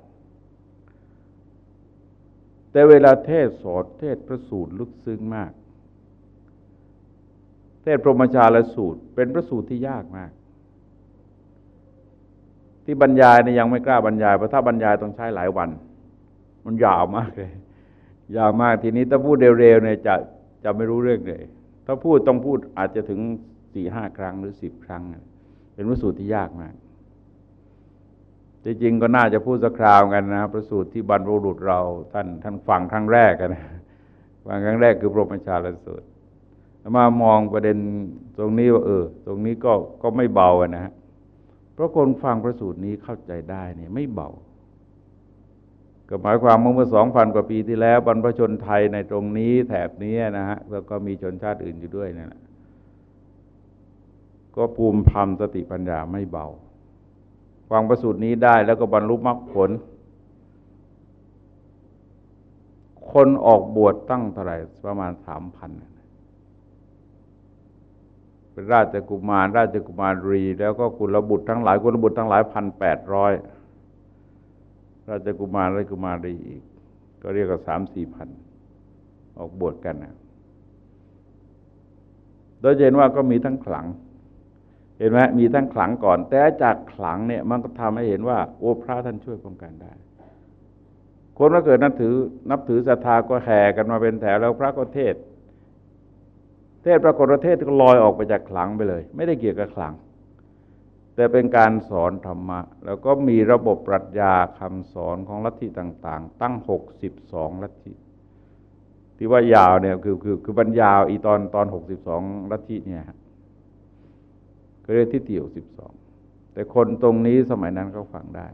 แต่เวลาเทศสอนเทศพระสูตรลึกซึ้งมาก เทศพรหมชาลสูตร เป็นพระสูตรที่ยากมาก ที่บรรยายเนี่ยยังไม่กล้าบรรยายเพราะถ้าบรรยายต้องใช้หลายวัน มันยาวมากเลย ยาวมากทีนี้ถ้าพูดเร็วๆเนี่ยจะจะไม่รู้เรื่องเลย ถ้าพูดต้องพูดอาจจะถึงสี่ห้าครั้งหรือสิบครั้ง เป็นประสูตรที่ยากมาก จริงๆก็น่าจะพูดสักคราวกันนะประสูตรที่บรรพบุรุษเราท่านท่านฟังครั้งแรกกันนะฟังครั้งแรกคือพระมชาลสูตรมามองประเด็นตรงนี้ว่าเออ ตรงนี้ก็ก็ไม่เบานะฮะเพราะคนฟังประสูตรนี้เข้าใจได้เนี่ยไม่เบาก็หมายความเมื่อสองพันกว่าปีที่แล้ว บรรพชนไทยในตรงนี้แถบนี้นะฮะแล้วก็มีชนชาติอื่นอยู่ด้วยนั่นแหละก็ภูมิธรรมสติปัญญาไม่เบา ฟังประสูตรนี้ได้แล้วก็บรรลุมรรคผล คนออกบวชตั้งเท่าไหร่ประมาณสามพันเป็นราชกุมาร ราชกุมารี แล้วก็กุลบุตรทั้งหลายกุลบุตรทั้งหลายพันแปดร้อยราชกุมารราชกุมารีอีก ก็เรียกว่าสามสี่พันออกบวชกันนะโดยเห็นว่าก็มีทั้งขลัง เห็นไหมมีทั้งขลังก่อน แต่จากขลังเนี่ยมันก็ทำให้เห็นว่า โอ้พระท่านช่วยป้องกันได้ คนมาเกิดนับถือ นับถือศรัทธาก็แห่กันมาเป็นแถวแล้วพระก็เทศ เทศปรากฏประเทศก็ลอยออกไปจากขลังไปเลย ไม่ได้เกี่ยวกับขลัง แต่เป็นการสอนธรรมะ แล้วก็มีระบบปรัชญาคำสอนของลัทธิต่าง ๆ ตั้งหกสิบสองลัทธิที่ว่ายาวเนี่ยคือคือคือบรรยาวอีตอนตอนหกสิบสองลัทธิเนี่ย เรียกที่เตี่ยสิบสองแต่คนตรงนี้สมัยนั้นเขาฟังได้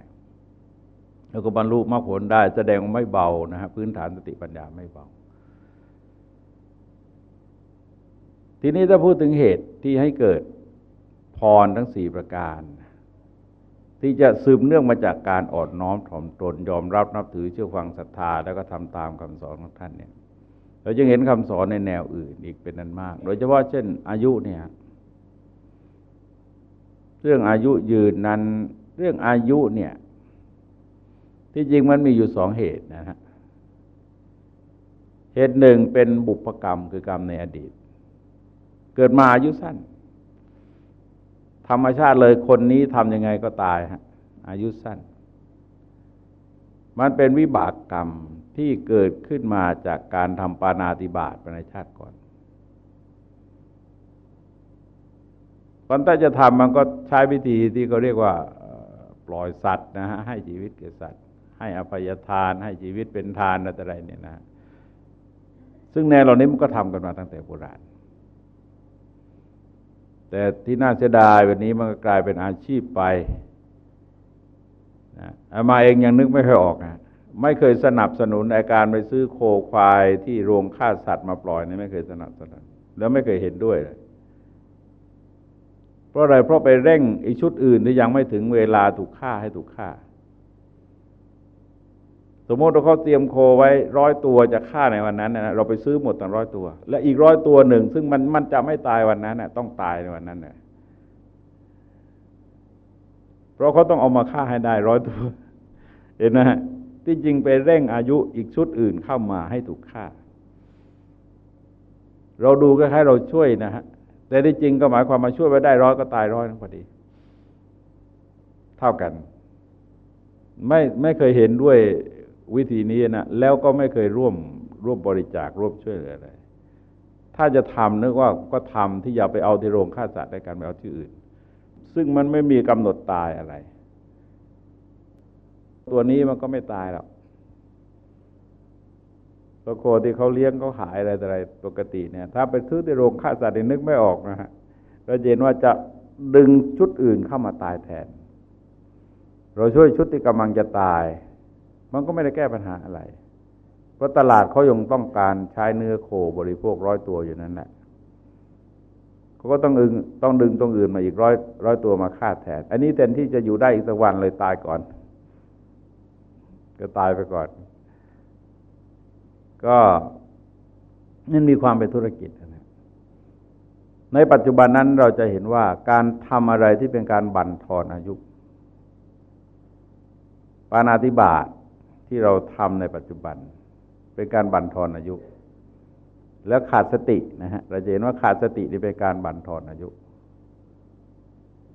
แล้วก็บรรลุมรรคผลได้ แสดงว่าไม่เบานะฮะพื้นฐานสติปัญญาไม่เบา ทีนี้ถ้าพูดถึงเหตุที่ให้เกิดพรทั้งสี่ประการ ที่จะสืบเนื่องมาจากการอ่อนน้อมถ่อมตน ยอมรับนับถือเชื่อฟังศรัทธา แล้วก็ทำตามคำสอนของท่านเนี่ย เราจะเห็นคำสอนในแนวอื่นอีกเป็นนั้นมาก โดยเฉพาะเช่นอายุเนี่ย เรื่องอายุยืนนั้น เรื่องอายุเนี่ย ที่จริงมันมีอยู่สองเหตุนะฮะเหตุหนึ่งเป็นบุพกรรมคือกรรมในอดีต เกิดมาอายุสั้น ธรรมชาติเลยคนนี้ทำยังไงก็ตายฮะอายุสั้น มันเป็นวิบากกรรมที่เกิดขึ้นมาจากการทำปานาติบาตในชาติก่อน ตอนถ้จะทำมันก็ใช้วิธีที่เขาเรียกว่าปล่อยสัตว์นะฮะให้ชีวิตแก่สัตว์ ให้อภัยทาน ให้ชีวิตเป็นทานอะไรเนี่ยนะ ซึ่งแนวเหล่านี้มันก็ทำกันมาตั้งแต่โบราณ แต่ที่น่าเสียดายวันนี้มันก็กลายเป็นอาชีพไปนะอามาเองยังนึกไม่ค่อยออกนะไม่เคยสนับสนุนในการไปซื้อโคควายที่โรงฆ่าสัตว์มาปล่อยนี่ไม่เคยสนับสนุน แล้วไม่เคยเห็นด้วยเลย เพราะอะไรเพราะไปเร่งอีชุดอื่นที่ยังไม่ถึงเวลาถูกฆ่าให้ถูกฆ่า สมมติเราเขาเตรียมโคไว้ร้อยตัวจะฆ่าในวันนั้นนะเราไปซื้อหมดตั้งร้อยตัว และอีกร้อยตัวหนึ่ง ซึ่งมันมันจะไม่ตายวันนั้นนะต้องตายในวันนั้นนะเพราะเขาต้องเอามาฆ่าให้ได้ร้อยตัว เห็นไหมที่จริงไปเร่งอายุอีกชุดอื่นเข้ามาให้ถูกฆ่า เราดูก็ให้เราช่วยนะฮะ แต่ที่จริงก็หมายความมาช่วยไว้ได้ร้อยก็ตายร้อยนั่นพอดี เท่ากัน ไม่ไม่เคยเห็นด้วยวิธีนี้นะแล้วก็ไม่เคยร่วมร่วมบริจาคร่วมช่วยเหลืออะไรถ้าจะทำนึกว่าก็ทำที่อย่าไปเอาที่โรงฆ่าสัตว์ในการไปเอาที่อื่น ซึ่งมันไม่มีกำหนดตายอะไร ตัวนี้มันก็ไม่ตายหรอก ตัวโคที่เขาเลี้ยงเขาหายอะไรอะไรปกติเนี่ย ถ้าไปซื้อที่โรงฆ่าสัตว์นึกไม่ออกนะฮะเราเห็นว่าจะดึงชุดอื่นเข้ามาตายแทน เราช่วยชุดที่กำลังจะตาย มันก็ไม่ได้แก้ปัญหาอะไร เพราะตลาดเขายังต้องการใช้เนื้อโคบริโภคร้อยตัวอยู่นั่นแหละเขาก็ต้องอึงต้องดึงตรงอื่นมาอีกร้อยร้อยตัวมาฆ่าแทน อันนี้แทนที่จะอยู่ได้อีกสักวันเลยตายก่อน ก็ตายไปก่อน ก็นั่นมีความเป็นธุรกิจนะในปัจจุบันนั้นเราจะเห็นว่าการทำอะไรที่เป็นการบั่นทอนอายุ ปานาธิบาตทที่เราทำในปัจจุบัน เป็นการบั่นทอนอายุ แล้วขาดสตินะฮะเราจะเห็นว่าขาดสตินี่เป็นการบั่นทอนอายุ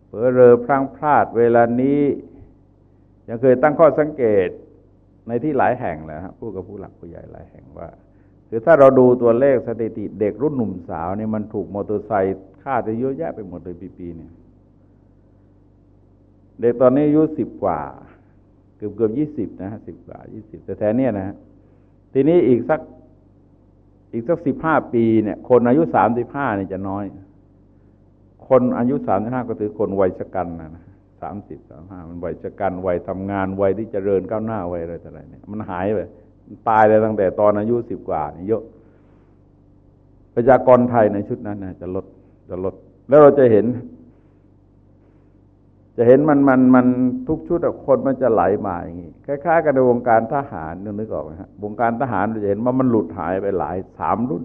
เผลอเรอพลั้งพลาดเวลานี้ ยังเคยตั้งข้อสังเกต ในที่หลายแห่งแล้วครับผู้กับผู้หลักผู้ใหญ่หลายแห่งว่าคือถ้าเราดูตัวเลขสถิติเด็กรุ่นหนุ่มสาวเนี่ยมันถูกมอเตอร์ไซค์ฆ่าจะเยอะแยะไปหมดเลยปีๆเนี่ย เด็กตอนนี้อายุสิบกว่า เกือบเกือบยี่สิบนะฮะสิบกว่ายี่สิบแต่แท้เนี่ยนะฮะทีนี้อีกสักอีกสักสิบห้าปีเนี่ย คนอายุสามสิบห้าเนี่ยจะน้อย คนอายุสามสิบห้าก็ถือคนวัยชกันนะนะ สามสิบสามห้ามันวัยชกันวัยทำงานวัยที่จเจริญก้าวหน้าวัยอะไรต่ออะไรเนี่ยมันหายไปตายเลยตั้งแต่ตอนอายุสิบกว่านี่เยอะประชากรไทยในชุดนั้นนะจะลดจะลด แล้วเราจะเห็น จะเห็นมันมันมันทุกชุดคนมันจะไหลมาอย่างนี้คล้ายๆ กับในวงการทหารนึกออกไหมฮะวงการทหารเราจะเห็นว่ามันหลุดหายไปหลายสามรุ่น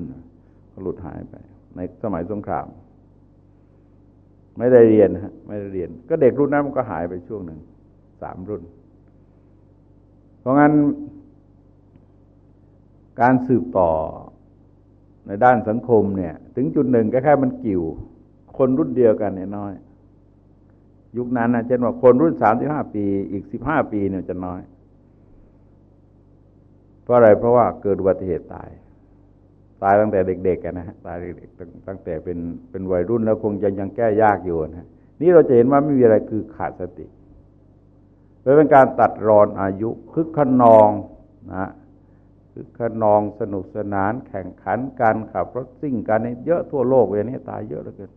หลุดหายไป ในสมัยสงคราม ไม่ได้เรียนฮะไม่ได้เรียน ก็เด็กรุ่นนั้นมันก็หายไปช่วงหนึ่งสามรุ่น เพราะงั้น การสืบต่อในด้านสังคมเนี่ย ถึงจุดหนึ่งแค่มันกิ่ว คนรุ่นเดียวกันเนี่ยน้อย ยุคนั้นนะเช่นว่าคนรุ่นสามสิบห้าปี อีกสิบห้าปีเนี่ยจะน้อย เพราะอะไรเพราะว่าเกิดอุบัติเหตุตาย ตายตั้งแต่เด็กๆกันนะฮะตายเด็กๆตั้งแต่เป็นเป็นวัยรุ่นแล้วคงจะยังแก้ยากอยู่นะนี่เราจะเห็นว่าไม่มีอะไรคือขาดสติเป็นการตัดรอนอายุคึกขนองนะคึกขนองสนุกสนานแข่งขันการขับรถซิ่งกันนี่เยอะทั่วโลกเลยนี่ตายเยอะเหลือเกิน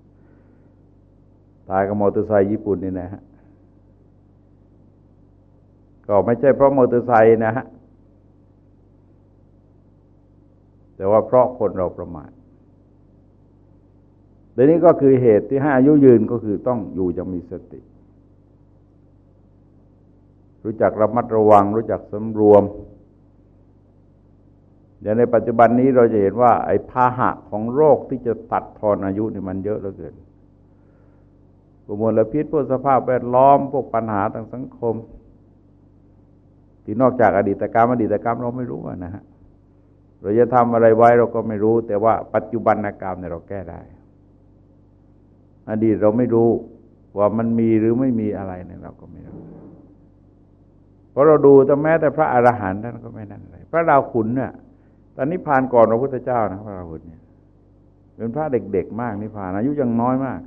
ตายกับมอเตอร์ไซค์ญี่ปุ่นนี่นะฮะก็ไม่ใช่เพราะมอเตอร์ไซค์นะฮะ แต่ว่าเพราะคนเราประมาทเดี๋ยวนี้ก็คือเหตุที่ให้อายุยืนก็คือต้องอยู่อย่างมีสติ รู้จักระมัดระวัง รู้จักสำรวม อย่างในปัจจุบันนี้เราจะเห็นว่า ไอ้พาหะของโรคที่จะตัดทอนอายุนี่มันเยอะเหลือเกินพวกมลพิษพวกสภาพแวดล้อม พวกปัญหาทางสังคม ที่นอกจากอดีตกรรมอดีตกรรมเราไม่รู้นะฮะ เราจะทำอะไรไว้เราก็ไม่รู้ แต่ว่าปัจจุบันกรรมเนี่ยเราแก้ได้ อดีตเราไม่รู้ว่ามันมีหรือไม่มีอะไรเนี่ยเราก็ไม่รู้เพราะเราดูแต่แม้แต่พระอรหันต์ท่านก็ไม่นั่นเลยพระดาวขุนเนี่ยตอนนี้ผ่านก่อนพระพุทธเจ้านะพระราหุลเนี่ยเป็นพระเด็กๆมากนิพพาน อายุยังน้อยมาก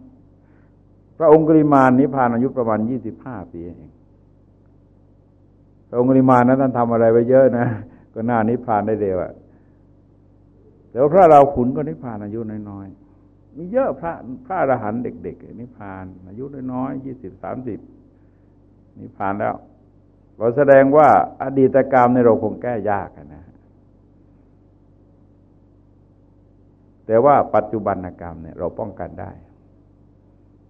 พระองค์กริมานนิพพานอายุประมาณยี่สิบห้าปีเองพระองค์กริมานนั้นท่านทำอะไรไปเยอะนะก็น่านิพพานได้เร็วอะ แต่ว่าพระเราขุนก็นิพพานอายุน้อยๆ มีเยอะพระพระอรหันต์เด็กๆนิพพาน อายุน้อยยี่สิบสามสิบนิพพานแล้วเราแสดงว่าอดีตกรรมในเราคงแก้ยากนะ แต่ว่าปัจจุบันกรรมเนี่ยเราป้องกันได้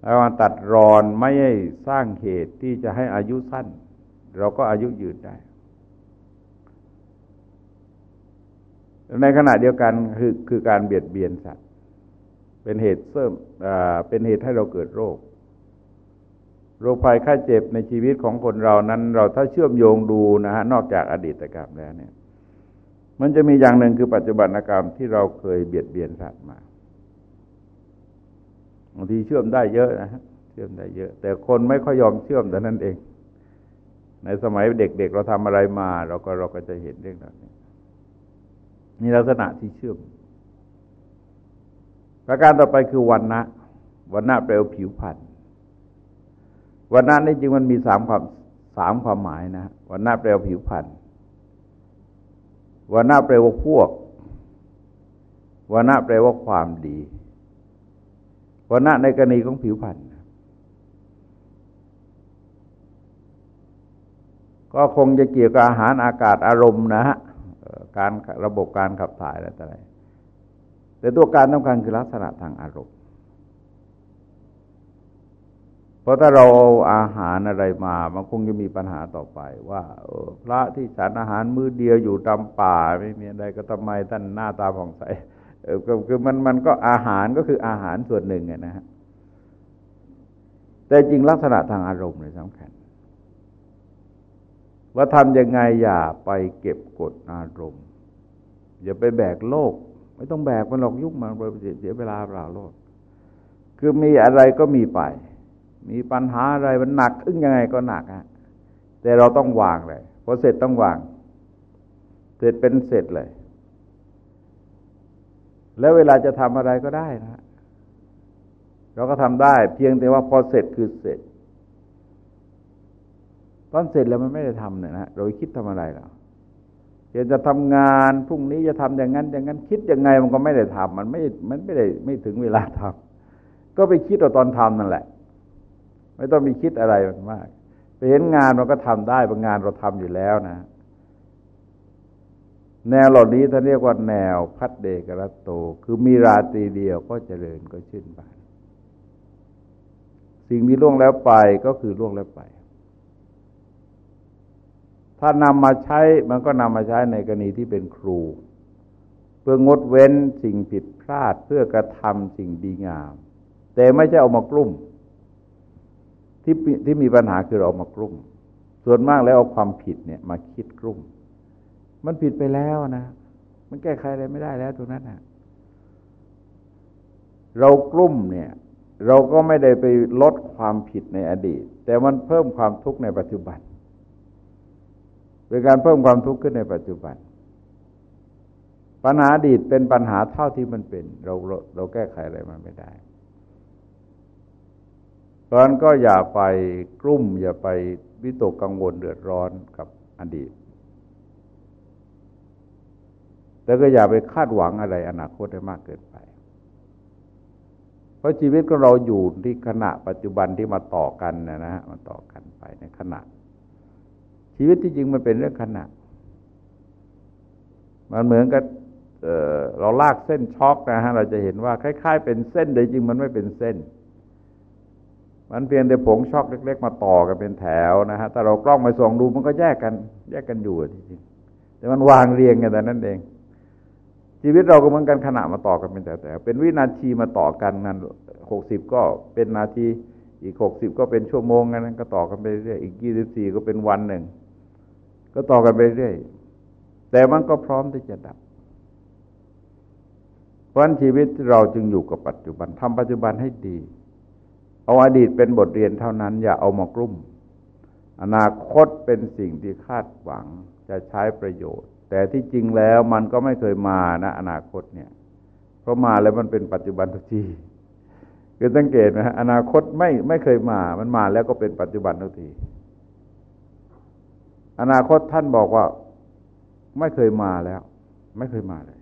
เราตัดรอนไม่ให้สร้างเหตุที่จะให้อายุสั้น เราก็อายุยืนได้ ในขณะเดียวกันคือคือการเบียดเบียนสัตว์เป็นเหตุเสริมเป็นเหตุให้เราเกิดโรค โรคภัยไข้เจ็บในชีวิตของคนเรานั้น เราถ้าเชื่อมโยงดูนะฮะนอกจากอดีตกรรมแล้วเนี่ย มันจะมีอย่างหนึ่งคือปัจจุบันกรรมที่เราเคยเบียดเบียนสัตว์มาบางทีเชื่อมได้เยอะนะฮะเชื่อมได้เยอะ แต่คนไม่ค่อยยอมเชื่อมแต่นั้นเอง ในสมัยเด็กๆเเราทำอะไรมา เราก็เราก็จะเห็นเรื่องนี้ มีลักษณะที่เชื่อม ประการต่อไปคือวันนะวันนะแปลว่าผิวพรรณวันนะนี่จริงมันมีสามความสามความหมายนะวันนะแปลว่าผิวพรรณวันนะแปลว่าพวกวันนะแปลว่าความดีวันนะในกรณีของผิวพรรณก็คงจะเกี่ยวกับอาหารอากาศอารมณ์นะฮะ การระบบการขับถ่ายอะไรต่ออะไรแต่ตัวการสำคัญคือลักษณะทางอารมณ์เพราะถ้าเราเอาอาหารอะไรมามันคงจะมีปัญหาต่อไป ว่าพระที่ฉันอาหารมื้อเดียวอยู่ตามป่าไม่มีอะไรก็ทำไมท่านหน้าตาผ่องใสคือมันมันก็อาหารก็คืออาหารส่วนหนึ่งนะฮะแต่จริงลักษณะทางอารมณ์เลยสำคัญ ว่าทำยังไงอย่าไปเก็บกดอารมณ์ อย่าไปแบกโลก ไม่ต้องแบกมันหรอกยุ่งมันไปเสียเวลาเปล่าโลดคือมีอะไรก็มีไป มีปัญหาอะไรมันหนักอึ้งยังไงก็หนักฮะแต่เราต้องวางเลยพอเสร็จต้องวาง เสร็จเป็นเสร็จเลย แล้วเวลาจะทำอะไรก็ได้นะเราก็ทำได้ เพียงแต่ว่าพอเสร็จคือเสร็จ ตอนเสร็จแล้วมันไม่ได้ทำเนี่ยนะเราคิดทำอะไรหรอเจะทำงานพรุ่งนี้จะทำอย่างนั้น อย่างนั้นคิดยังไงมันก็ไม่ได้ทำมันไม่ มันไม่ได้ไม่ถึงเวลาทำก็ไปคิดเอาตอนทำนั่นแหละ ไม่ต้องมีคิดอะไรมากไปเห็นงานมันก็ทำได้บางงานเราทำอยู่แล้วนะ แนวเหล่านี้ท่านเรียกว่าแนวพัดเดกรัตโต คือมีราตรีเดียวก็เจริญก็ชื่นบานสิ่งที่ล่วงแล้วไปก็คือล่วงแล้วไป ถ้านำมาใช้มันก็นำมาใช้ในกรณีที่เป็นครู เพื่องดเว้นสิ่งผิดพลาดเพื่อกระทำสิ่งดีงาม แต่ไม่ใช่เอามากลุ่ม ที่ที่มีปัญหาคือเราเอามากลุ่ม ส่วนมากแล้วเอาความผิดเนี่ยมาคิดกลุ่ม มันผิดไปแล้วนะ มันแก้ไขอะไรไม่ได้แล้วตรงนั้นนะเรากลุ่มเนี่ย เราก็ไม่ได้ไปลดความผิดในอดีต แต่มันเพิ่มความทุกข์ในปัจจุบัน เป็นการเพิ่มความทุกข์ขึ้นในปัจจุบัน ปัญหาอดีตเป็นปัญหาเท่าที่มันเป็น เราเราเราแก้ไขอะไรมันไม่ได้ เพราะนั้นก็อย่าไปกลุ้มอย่าไปวิตกกังวลเดือดร้อนกับอดีตแต่ก็อย่าไปคาดหวังอะไรอนาคตได้มากเกินไป เพราะชีวิตของเราอยู่ที่ขณะปัจจุบันที่มาต่อกันนะนะมาต่อกันไปในขณะ ชีวิตที่จริงมันเป็นเรื่องขณะ มันเหมือนกับเเราลากเส้นช็อกนะฮะเราจะเห็นว่าคล้ายๆ เป็นเส้นแต่จริงมันไม่เป็นเส้น มันเพียงแต่ผงช็อกเล็ก ๆ มาต่อกันเป็นแถวนะฮะถ้าเรากล้องมาส่องดูมันก็แยกกัน แยกกันอยู่จริงๆแต่มันวางเรียงกันแต่นั้นเอง ชีวิตเราก็เหมือนกันขณะมาต่อกันเป็นแถวๆเป็นวินาทีมาต่อกันนั้นหกสิบก็เป็นนาทีอีกหกสิบก็เป็นชั่วโมงนั้นก็ต่อกันไปเรื่อยอีกยี่สิบสี่ก็เป็นวันหนึ่ง ก็ต่อกันไปเรื่อย แต่มันก็พร้อมที่จะดับ เพราะชีวิตเราจึงอยู่กับปัจจุบันทำปัจจุบันให้ดี เอาอดีตเป็นบทเรียนเท่านั้น อย่าเอามากรุ่ม อนาคตเป็นสิ่งที่คาดหวังจะใช้ประโยชน์ แต่ที่จริงแล้วมันก็ไม่เคยมานะ อนาคตเนี่ย เพราะมาแล้วมันเป็นปัจจุบันทุกทีคือสังเกตนะฮะอนาคตไม่ไม่เคยมา มันมาแล้วก็เป็นปัจจุบันทุกที อนาคตท่านบอกว่า ไม่เคยมาแล้ว ไม่เคยมาเลย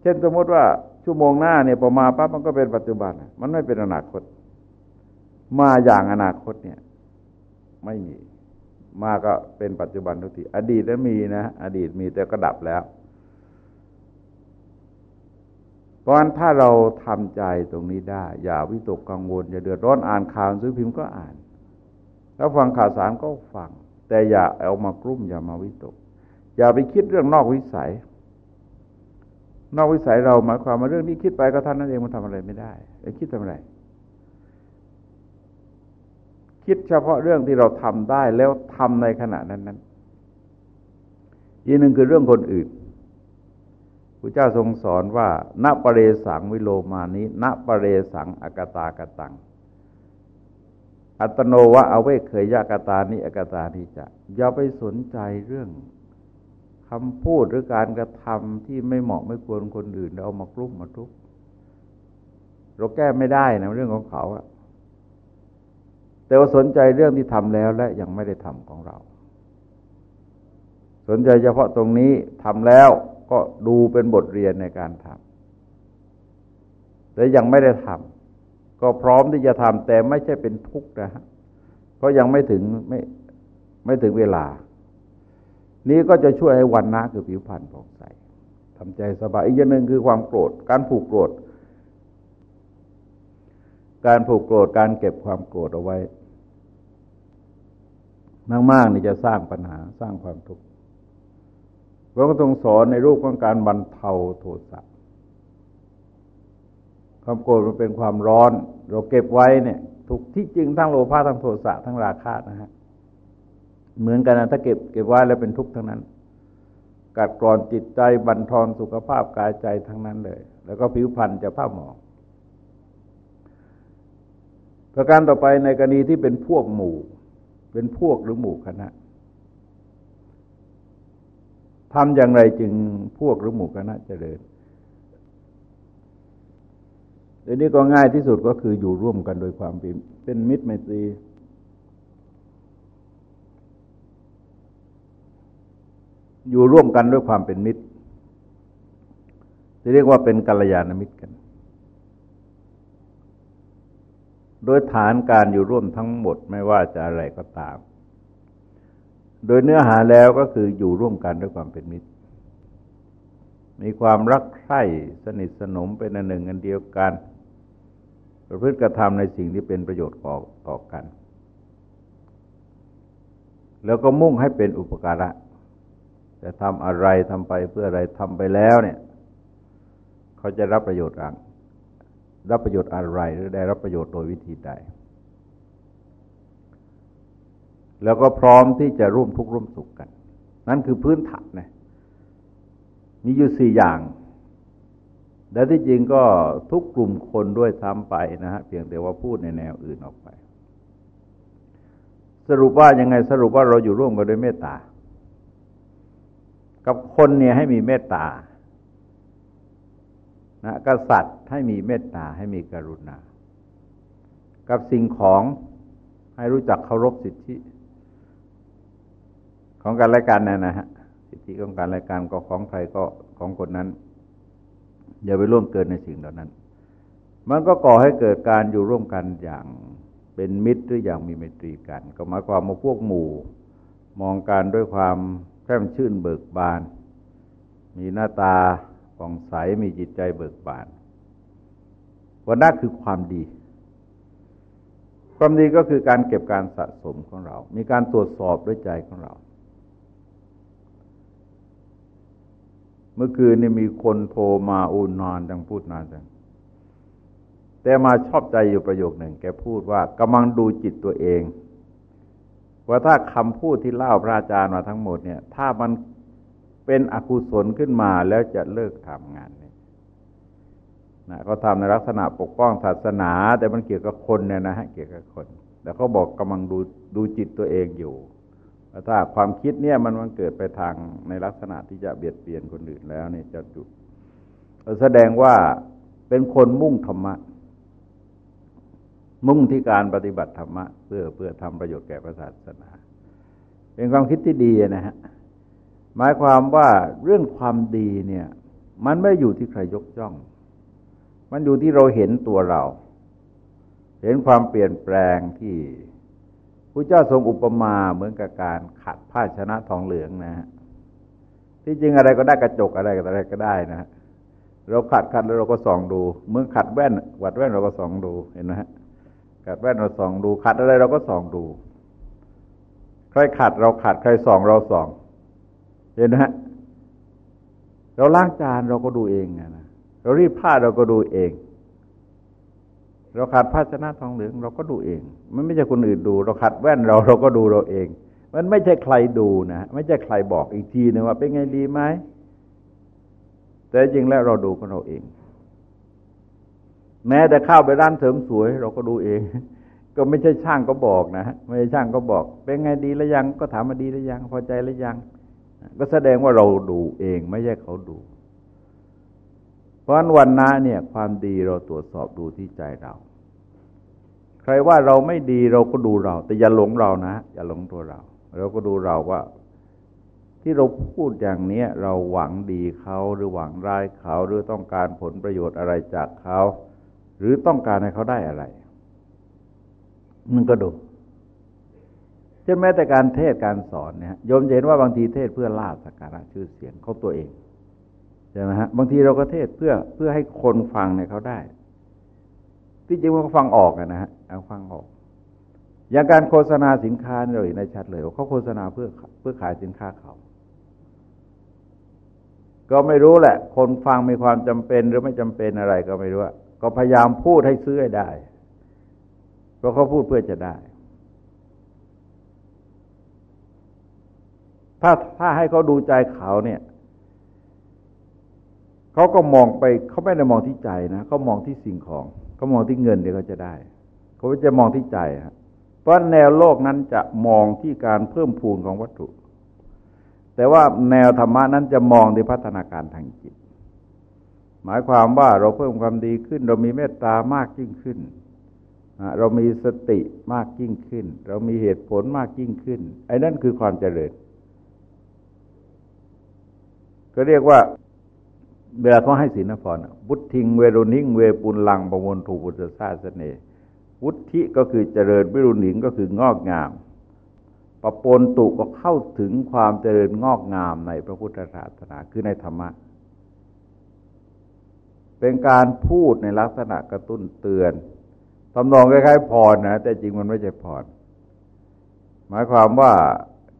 เช่นสมมติว่าชั่วโมงหน้าเนี่ยพอมาปั๊บมันก็เป็นปัจจุบันมันไม่เป็นอนาคต มาอย่างอนาคตเนี่ย ไม่มี มาก็เป็นปัจจุบันทุกทีอดีตนั้นมีนะอดีตมีแต่ก็ดับแล้ว เพราะฉะนั้นถ้าเราทำใจตรงนี้ได้ อย่าวิตกกังวล อย่าเดือดร้อนอ่านข่าวซื้อพิมพ์ก็อ่าน แล้วฟังข่าวสารก็ฟัง แต่อย่าเอามากรุ่มอย่ามาวิตก อย่าไปคิดเรื่องนอกวิสัย นอกวิสัยเราหมายความว่าเรื่องนี้คิดไปก็ท่านนั้นเองมันทำอะไรไม่ได้ไอ้คิดทำอะไรคิดเฉพาะเรื่องที่เราทำได้แล้วทำในขณะนั้นนั้นอีกหนึ่งคือเรื่องคนอื่นพระเจ้าทรงสอนว่าณปเรสังวิโลมานิณปเรสังอกตากตัง อัตโนวะอเวกเคยยากตานิอกตานิจะอย่าไปสนใจเรื่องคำพูดหรือการกระทำที่ไม่เหมาะไม่ควรคนอื่นเอามากรุ้มมาทุกเราแก้ไม่ได้นะเรื่องของเขาอะแต่ว่าสนใจเรื่องที่ทำแล้วและยังไม่ได้ทำของเรา สนใจเฉพาะตรงนี้ทำแล้วก็ดูเป็นบทเรียนในการทำแต่ยังไม่ได้ทำ ก็พร้อมที่จะทำแต่ไม่ใช่เป็นทุกข์นะฮะเพราะยังไม่ถึงไม่ไม่ถึงเวลา นี้ก็จะช่วยให้วันนะคือผิวพรรณผ่องใสทำใจสบายอีกอย่างหนึ่งคือความโกรธ การผูกโกรธ การผูกโกรธการเก็บความโกรธเอาไว้มากๆนี่จะสร้างปัญหาสร้างความทุกข์เราก็ต้องสอนในรูปของการบรรเทาโทสะ ความโกรธมันเป็นความร้อน เราเก็บไว้เนี่ยทุกที่จริงทั้งโลภะทั้งโทสะทั้งราคะนะฮะเหมือนกันนะถ้าเก็บเก็บไว้แล้วเป็นทุกข์ทั้งนั้น กัดกร่อนจิตใจบันทอนสุขภาพกายใจทั้งนั้นเลย แล้วก็ผิวพรรณจะภาพหมองประการต่อไปในกรณีที่เป็นพวกหมู่ เป็นพวกหรือหมู่คณะทำอย่างไรจึงพวกหรือหมู่คณะจะเดิน เดี๋ยวนี้ก็ง่ายที่สุดก็คืออยู่ร่วมกันโดยความเป็นมิตรไมตรีอยู่ร่วมกันด้วยความเป็นมิตรจะเรียกว่าเป็นกัลยาณมิตรกัน โดยฐานการอยู่ร่วมทั้งหมดไม่ว่าจะอะไรก็ตาม โดยเนื้อหาแล้วก็คืออยู่ร่วมกันด้วยความเป็นมิตร มีความรักใคร่สนิทสนมเป็นอันหนึ่งอันเดียวกัน ประพฤติกระทำในสิ่งที่เป็นประโยชน์ต่อกัน แล้วก็มุ่งให้เป็นอุปการะจะทำอะไรทำไปเพื่ออะไรทำไปแล้วเนี่ย เขาจะรับประโยชน์อะไรรับประโยชน์อะไรหรือได้รับประโยชน์โดยวิธีใด แล้วก็พร้อมที่จะร่วมทุกข์ร่วมสุขกัน นั่นคือพื้นฐานนะมีอยู่สี่อย่าง แต่ที่จริงก็ทุกกลุ่มคนด้วยซ้ำไปนะฮะเพียงแต่ว่าพูดในแนวอื่นออกไป สรุปว่ายังไงสรุปว่าเราอยู่ร่วมกันด้วยเมตตา กับคนเนี่ยให้มีเมตตานะกษัตริย์ให้มีเมตตาให้มีกรุณา กับสิ่งของให้รู้จักเคารพสิทธิ ของการรายการนะนะฮะสิทธิของการรายการก็ของใครก็ของคนนั้น อย่าไปร่วมเกินในสิ่งเหล่านั้น มันก็ก่อให้เกิดการอยู่ร่วมกันอย่างเป็นมิตรหรืออย่างมีเมตรีกัน ก็หมายความว่าพวกหมู่ มองการด้วยความแช่มชื่นเบิกบาน มีหน้าตาผ่องใสมีจิตใจเบิกบานวันนั้นคือความดี ความดีก็คือการเก็บการสะสมของเรา มีการตรวจสอบด้วยใจของเรา เมื่อคืนนี่มีคนโทรมาอูนนอนจังพูดนานจังแต่มาชอบใจอยู่ประโยคหนึ่ง แกพูดว่ากำลังดูจิตตัวเอง ว่าถ้าคำพูดที่เล่าพระอาจารย์มาทั้งหมดเนี่ย ถ้ามันเป็นอกุศลขึ้นมาแล้วจะเลิกทำงานเนี่ยนะเขาทำในลักษณะปกป้องศาสนา แต่มันเกี่ยวกับคนเนี่ยนะฮะเกี่ยวกับคนแต่เขาบอกกำลังดูดูจิตตัวเองอยู่ ถ้าความคิดเนี่ยมันมันเกิดไปทางในลักษณะที่จะเบียดเบียนคนอื่นแล้วเนี่ยจะดูแสดงว่าเป็นคนมุ่งธรรมะ มุ่งที่การปฏิบัติธรรมะ เพื่อเพื่อทำประโยชน์แก่ศาสนา เป็นความคิดที่ดีนะฮะหมายความว่าเรื่องความดีเนี่ย มันไม่อยู่ที่ใครยกย่อง มันอยู่ที่เราเห็นตัวเรา เห็นความเปลี่ยนแปลงที่ พระเจ้าทรงอุปมาเหมือนกับการขัดผ้าชนะทองเหลืองนะฮะที่จริงอะไรก็ได้กระจกอะไรอะไรก็ได้นะฮะเราขัดขัดแล้วเราก็ส่องดูเมื่อขัดแว่นวัดแว่นเราก็ส่องดูเห็นไหมฮะขัดแว่นเราส่องดู ขัดอะไรเราก็ส่องดู ใครขัดเราขัดใครส่องเราส่อง เห็นไหมฮะเราล้างจานเราก็ดูเองนะเรารีดผ้าเราก็ดูเอง เราขัดภาชนะทองเหลืองเราก็ดูเอง มันไม่ใช่คนอื่นดู เราขัดแว่นเราเราก็ดูเราเอง มันไม่ใช่ใครดูนะ ไม่ใช่ใครบอกอีกทีนึงว่าเป็นไงดีไหมแต่จริงแล้วเราดูของเราเอง แม้แต่เข้าไปร้านเสริมสวย เราก็ดูเอง ก็ไม่ใช่ช่างก็บอกนะไม่ใช่ช่างก็บอก เป็นไงดีแล้วยังก็ถามมาดีแล้วยัง พอใจแล้วยัง ก็แสดงว่าเราดูเอง ไม่ใช่เขาดู เพราะวันน้าเนี่ยความดีเราตรวจสอบดูที่ใจเรา ใครว่าเราไม่ดีเราก็ดูเรา แต่อย่าหลงเรานะ อย่าหลงตัวเรา เราก็ดูเราว่า ที่เราพูดอย่างเนี้ยเราหวังดีเขาหรือหวังร้ายเขาหรือต้องการผลประโยชน์อะไรจากเขาหรือต้องการให้เขาได้อะไรมันก็ดูเช่นแม้แต่การเทศการสอนเนี่ยโยมเห็นว่าบางทีเทศเพื่อลาบสักการะชื่อเสียงเขาตัวเอง ใช่ไหมฮะบางทีเราก็เทศเพื่อเพื่อให้คนฟังเนี่ยเขาได้ ที่จริงว่าเขาฟังออกนะฮะเอาฟังออก อย่างการโฆษณาสินค้าเราเห็นในชัดเลยว่าเขาโฆษณาเพื่อเพื่อขายสินค้าเขา ก็ไม่รู้แหละ คนฟังมีความจำเป็นหรือไม่จำเป็นอะไรก็ไม่รู้ก็พยายามพูดให้ซื้อให้ได้เพราะเขาพูดเพื่อจะได้ถ้าถ้าให้เขาดูใจเขาเนี่ย เขาก็มองไปเขาไม่ได้มองที่ใจนะเขามองที่สิ่งของเขามองที่เงินเดี๋ยวเขาจะได้เขาจะมองที่ใจฮะเพราะแนวโลกนั้นจะมองที่การเพิ่มพูนของวัตถุ แต่ว่าแนวธรรมะนั้นจะมองที่พัฒนาการทางจิต หมายความว่าเราเพิ่มความดีขึ้น เรามีเมตตามากยิ่งขึ้น เรามีสติมากยิ่งขึ้น เรามีเหตุผลมากยิ่งขึ้น ไอ้นั่นคือความเจริญ ก็เรียกว่า เวลาเขาให้ศีลพรบุตทิงเวรุนิงเวปุลลังประมวลถูกุตซาสเนวุธิก็คือเจริญวิรุณิงก็คืองอกงามปะปนตุก็เข้าถึงความเจริญงอกงามในพระพุทธศาสนาคือในธรรมะ เป็นการพูดในลักษณะกระตุ้นเตือนทำนองคล้ายๆพรนะแต่จริงมันไม่ใช่พรหมายความว่า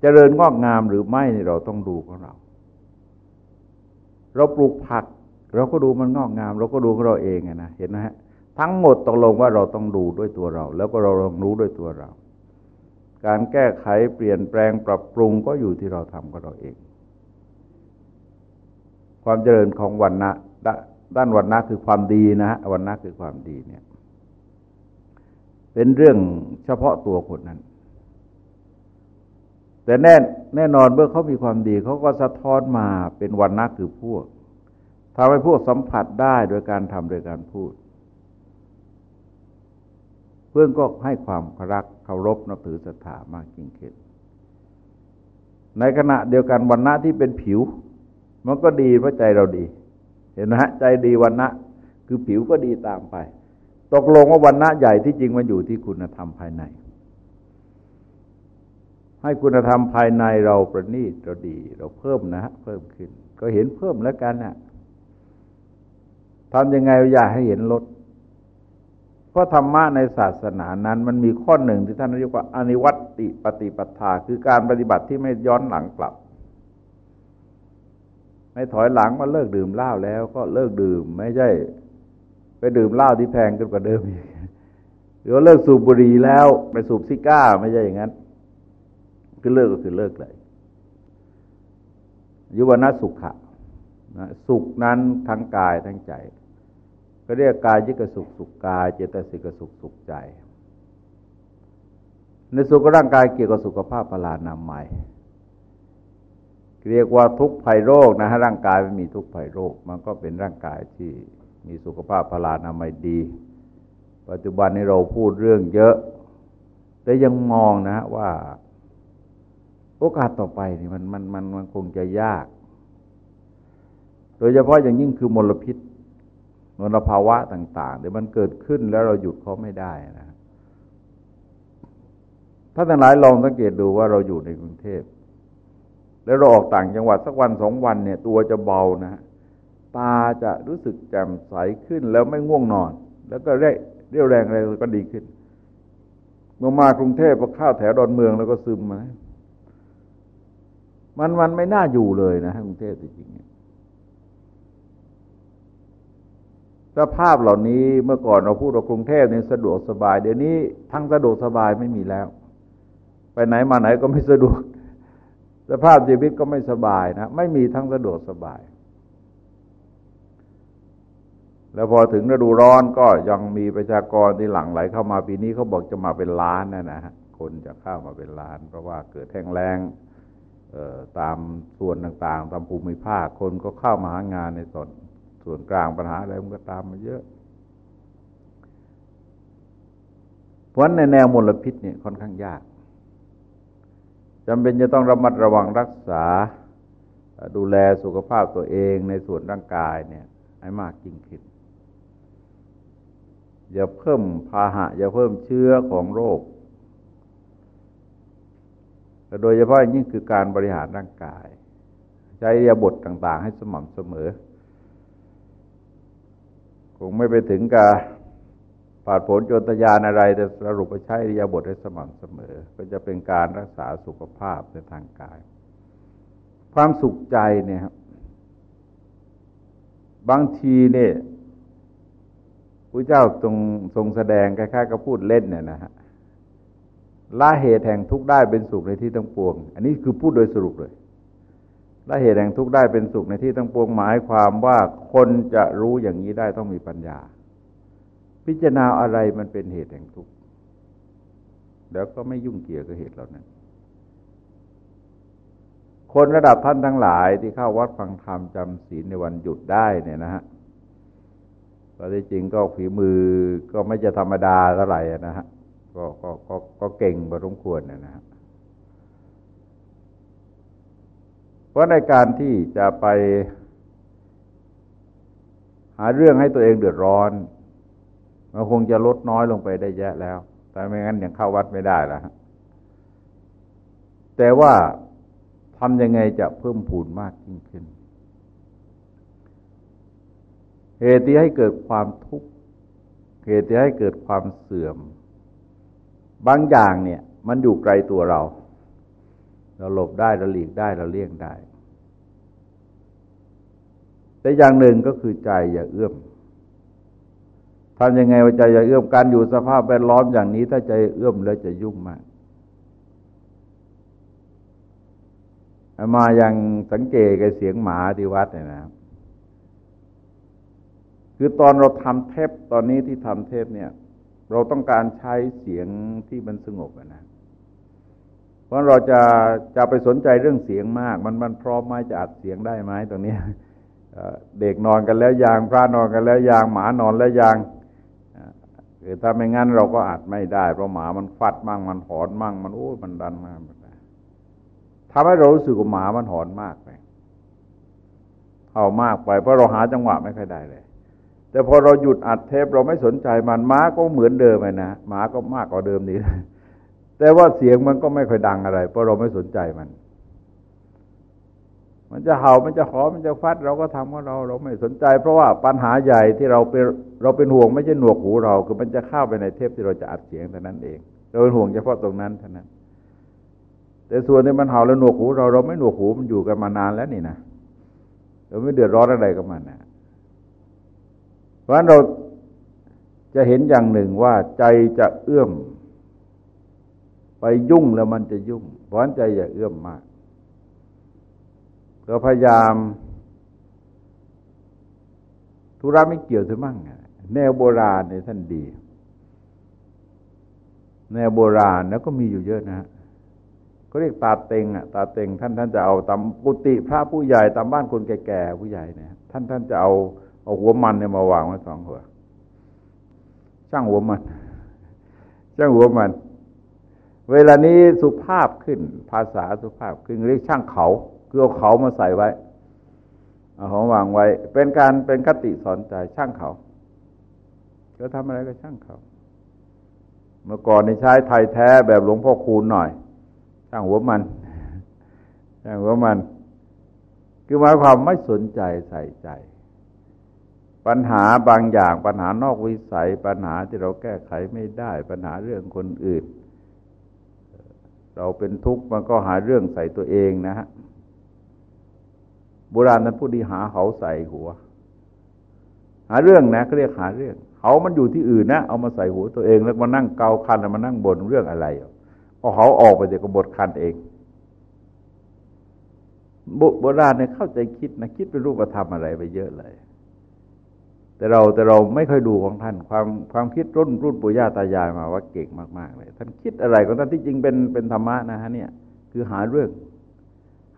เจริญงอกงามหรือไม่เราต้องดูของเรา เราปลูกผัก เราก็ดูมันงอกงาม เราก็ดูของเราเองนะเห็นไหมฮะทั้งหมดตกลงว่าเราต้องดูด้วยตัวเรา แล้วก็เราลองรู้ด้วยตัวเรา การแก้ไขเปลี่ยนแปลงปรับปรุงก็อยู่ที่เราทำกับเราเอง ความเจริญของวันนะด้านวันนะคือความดีนะฮะวันนะคือความดีเนี่ย เป็นเรื่องเฉพาะตัวคนนั้น แต่แน่แน่นอนเมื่อเขามีความดีเขาก็สะท้อนมาเป็นวันนะคือพวกทำให้พวกสัมผัสได้โดยการทำโดยการพูด เพื่อนก็ให้ความรักเคารพนับถือศรัทธามากยิ่งขึ้นในขณะเดียวกันวันณะที่เป็นผิว มันก็ดีเพราะใจเราดี เห็นไหมฮะใจดีวันนะคือผิวก็ดีตามไป ตกลงว่าวันณะใหญ่ที่จริงมันอยู่ที่คุณธรรมภายใน ให้คุณธรรมภายในเราประณีตเราดี เราเพิ่มนะฮะเพิ่มขึ้น ก็เห็นเพิ่มแล้วกันนะ่ะทำยังไงอย่าให้เห็นลด เพราะธรรมะในศาสนานั้น มันมีข้อหนึ่งที่ท่านเรียกว่าอนิวัติปฏิปทา คือการปฏิบัติที่ไม่ย้อนหลังกลับ ไม่ถอยหลังมาเลิกดื่มเหล้าแล้วก็เลิกดื่ม ไม่ใช่ ไปดื่มเหล้าที่แพงขึ้นกว่าเดิมอีกหรือเลิกสูบบุหรี่แล้วไปสูบซิก้า ไม่ใช่อย่างนั้น คือเลิกก็คือเลิกเลยยุวนาสุขะสุขนั้นทั้งกายทั้งใจ ก็เรียกกายยิกสุขสุขกาย เจตสิกสุขสุขใจ ในสุขร่างกายเกี่ยวกับสุขภาพพลานามัยเรียกว่าทุกภัยโรคนะฮะร่างกายไม่มีทุกภัยโรค มันก็เป็นร่างกายที่มีสุขภาพพลานามัยดี ปัจจุบันนี้เราพูดเรื่องเยอะ แต่ยังมองนะว่า โอกาสต่อไปนี่มันมันมันมันคงจะยาก โดยเฉพาะอย่างยิ่งคือมลพิษมลภาวะต่างๆเดี๋ยวมันเกิดขึ้นแล้วเราหยุดเขาไม่ได้นะถ้าทั้งหลายลองสังเกตดูว่าเราอยู่ในกรุงเทพแล้วเราออกต่างจังหวัดสักวันสองวันเนี่ย ตัวจะเบานะตาจะรู้สึกแจ่มใสขึ้นแล้วไม่ง่วงนอน แล้วก็เรียเรียวแรงอะไรก็ดีขึ้น เมื่อมากรุงเทพพอข้าวแถวดอนเมืองแล้วก็ซึมมา มันมันไม่น่าอยู่เลยนะกรุงเทพจริงๆสภาพเหล่านี้เมื่อก่อนเราพูดว่ากรุงเทพเนี่ยสะดวกสบาย เดี๋ยวนี้ทั้งสะดวกสบายไม่มีแล้ว ไปไหนมาไหนก็ไม่สะดวก สภาพชีวิตก็ไม่สบายนะ ไม่มีทั้งสะดวกสบาย แล้วพอถึงฤดูร้อนก็ยังมีประชากรที่หลั่งไหลเข้ามาปีนี้เขาบอกจะมาเป็นล้านนะนะฮะคนจะเข้ามาเป็นล้าน เพราะว่าเกิดแห้งแล้ง ตามส่วนต่างๆ ตามภูมิภาค คนก็เข้ามาหางานในส่วนส่วนกลางปัญหาอะไรมันก็ตามมาเยอะ เพราะในแนวมลพิษเนี่ยค่อนข้างยากจำเป็นจะต้องระมัดระวังรักษาดูแลสุขภาพตัวเองในส่วนร่างกายเนี่ยให้มากยิ่งขึ้นอย่าเพิ่มพาหะ อย่าเพิ่มเชื้อของโรค โดยเฉพาะยิ่งคือการบริหารร่างกาย ใช้ยาบทต่าง ๆ ให้สม่ำเสมอ คงไม่ไปถึงกับผาดผลโจตยานอะไร แต่สรุปไปใช้ยาบทให้สม่ำเสมอ ก็จะเป็นการรักษาสุขภาพในทางกาย ความสุขใจเนี่ยครับบางทีเนี่ยพระเจ้าทรงทรงแสดงคล้ายๆกับพูดเล่นเนี่ยนะฮะ ละเหตุแห่งทุกข์ได้เป็นสุขในที่ทั้งปวง อันนี้คือพูดโดยสรุปเลยละเหตุแห่งทุกข์ได้เป็นสุขในที่ทั้งปวงหมายความว่าคนจะรู้อย่างนี้ได้ต้องมีปัญญา พิจารณาอะไรมันเป็นเหตุแห่งทุกข์แล้วก็ไม่ยุ่งเกี่ยวกับเหตุเหล่านั้น คนระดับท่านทั้งหลายที่เข้าวัดฟังธรรมจำศีลในวันหยุดได้เนี่ยนะฮะก็ที่จริงก็ฝีมือก็ไม่จะธรรมดาเท่าไหร่นะฮะ ก็ก็ก็ก็เก่งพอสมควรนะฮะเพราะในการที่จะไป หาเรื่องให้ตัวเองเดือดร้อนมันคงจะลดน้อยลงไปได้แยะแล้ว แต่ไม่งั้นยังเข้าวัดไม่ได้ละแต่ว่าทำยังไงจะเพิ่มพูนมากยิ่งขึ้น เหตุที่ให้เกิดความทุกข์ เหตุที่ให้เกิดความเสื่อม บางอย่างเนี่ย มันอยู่ไกลตัวเรา เราหลบได้เราหลีกได้เราเลี่ยงได้ แต่อย่างหนึ่งก็คือใจอย่าเอื้อมทำยังไงว่าใจอย่าเอื้อมการอยู่สภาพแวดล้อมอย่างนี้ ถ้าใจเอื้อมแล้วจะยุ่งมากมายังสังเกตกับเสียงหมาที่วัดเนี่ยนะ คือตอนเราทำเทปตอนนี้ที่ทำเทปเนี่ย เราต้องการใช้เสียงที่มันสงบนะเพราะเราจะจะไปสนใจเรื่องเสียงมาก มันมันพร้อมไหมจะอัดเสียงได้ไหมตรงนี้เด็กนอนกันแล้วยางพระนอนกันแล้วยางหมานอนแล้วยางคือถ้าไม่งั้นเราก็อัดไม่ได้เพราะหมามันฟัดมั่งมันหอนมั่งมันโอ้มันดันมากทำให้เรารู้สึกว่าหมามันหอนมากไปเอามากไปเพราะเราหาจังหวะไม่ค่อยได้เลย แต่พอเราหยุดอัดเทปเราไม่สนใจมันม้าก็เหมือนเดิมไงนะหมาก็มากกว่าเดิมนี่แต่ว่าเสียงมันก็ไม่ค่อยดังอะไร เพราะเราไม่สนใจมัน มันจะเห่ามันจะหอมันจะฟัด เราก็ทำของเราเราไม่สนใจ เพราะว่าปัญหาใหญ่ที่เราเป็นเราเป็นห่วงไม่ใช่หนวกหูเรา คือมันจะเข้าไปในเทปที่เราจะอัดเสียงแต่นั้นเอง เราเป็นห่วงเฉพาะตรงนั้นเท่านั้น แต่ส่วนที่มันเห่าแล้วหนวกหูเราเราไม่หนวกหูมันอยู่กันมานานแล้วนี่นะเราไม่เดือดร้อนอะไรกับมันนะ เพราะฉะนั้นเราจะเห็นอย่างหนึ่งว่าใจจะเอื้อม ไปยุ่งแล้วมันจะยุ่ง เพราะใจอย่าเอื้อมมากก็พยายาม ธุระไม่เกี่ยวถึงมั่งแนวโบราณเนี่ยท่านดี แนวโบราณแล้วก็มีอยู่เยอะนะก็เรียกตาเต็งอะตาเต็งท่านท่านจะเอาตามปุติพระผู้ใหญ่ตามบ้านคนแก่ๆผู้ใหญ่เนี่ยท่านท่านจะเอา เอาหัวมันเนี่ยมาวางไว้สองหัวช่างหัวมัน ช่างหัวมัน เวลานี้สุภาพขึ้น ภาษาสุภาพขึ้นเรียกช่างเขาคือเอาเขามาใส่ไว้เอาของวางไว้ เป็นการเป็นคติสอนใจช่างเขาจะทำอะไรก็ช่างเขา เมื่อก่อนในใช้ไทยแท้แบบหลวงพ่อคูณหน่อย ช่างหัวมัน ช่างหัวมัน คือหมายความไม่สนใจใส่ใจ ปัญหาบางอย่างปัญหานอกวิสัย ปัญหาที่เราแก้ไขไม่ได้ ปัญหาเรื่องคนอื่น เราเป็นทุกข์มันก็หาเรื่องใส่ตัวเองนะฮะโบราณนั้นผู้ดีหาเขาใส่หัว หาเรื่องนะเขาเรียกหาเรื่องเขามันอยู่ที่อื่นนะเอามาใส่หัวตัวเอง แล้วมานั่งเกาคันมานั่งบ่นเรื่องอะไรพอเขาออกไปเดี๋ยวก็บทคันเองโบราณเนี่ยเข้าใจคิดนะคิดเป็นรูปธรรมอะไรไปเยอะเลย แต่เราแต่เราไม่เคยดูของท่าน ความความคิดรุ่นรุ่นปู่ย่าตายายมาว่าเก่งมากๆเลยท่านคิดอะไรของท่านที่จริงเป็นเป็นธรรมะนะฮะเนี่ยคือหาเรื่อง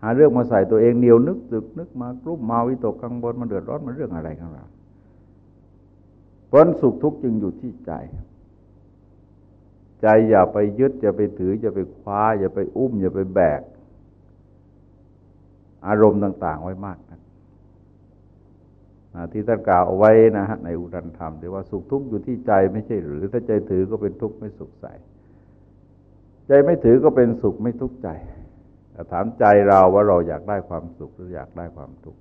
หาเรื่องมาใส่ตัวเองเหนียวนึกตึกนึกมากรุ่มมาวิตกกังวลมันเดือดร้อนมันเรื่องอะไรของเราผลสุขทุกข์จึงอยู่ที่ใจ ใจอย่าไปยึดอย่าไปถืออย่าไปคว้าอย่าไปอุ้ม อย่าไปแบก อารมณ์ต่าง ๆ ไว้มากนะ ที่ท่านกล่าวเอาไว้นะฮะในอุรันธรรมที่ว่าสุขทุกข์อยู่ที่ใจไม่ใช่หรือ ถ้าใจถือก็เป็นทุกข์ไม่สุขใส ใจไม่ถือก็เป็นสุขไม่ทุกข์ใจถามใจเราว่าเราอยากได้ความสุขหรืออยากได้ความทุกข์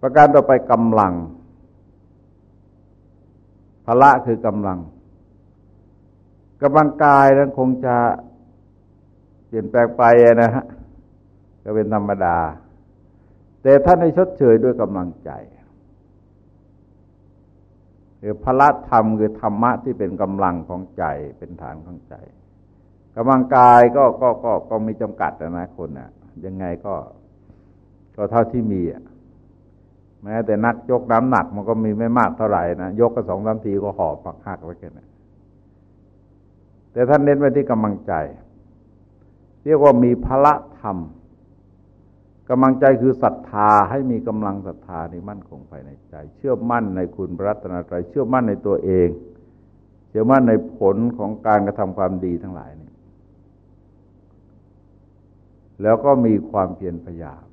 ประการต่อไปกำลังพละคือกำลังกำลังกายนั้นคงจะเปลี่ยนแปลงไปนะฮะก็เป็นธรรมดา แต่ท่านให้ชดเชยด้วยกำลังใจคือพละธรรมคือธรรมะที่เป็นกำลังของใจเป็นฐานของใจกำลังกายก็ก็ก็ก็มีจำกัดนะคนอะ ยังไงก็ ก็เท่าที่มีอะแม้แต่นักยกน้ำหนักมันก็มีไม่มากเท่าไหร่นะยกก็สองสามทีก็หอบปักหักไว้กันนะแต่ท่านเน้นไว้ที่กำลังใจ เรียกว่ามีพละธรรม กำลังใจคือศรัทธาให้มีกำลังศรัทธานี่มั่นคงภายในใจ เชื่อมั่นในคุณพระรัตนตรัยเชื่อมั่นในตัวเอง เชื่อมั่นในผลของการกระทำความดีทั้งหลายนี่แล้วก็มีความเพียรพยายาม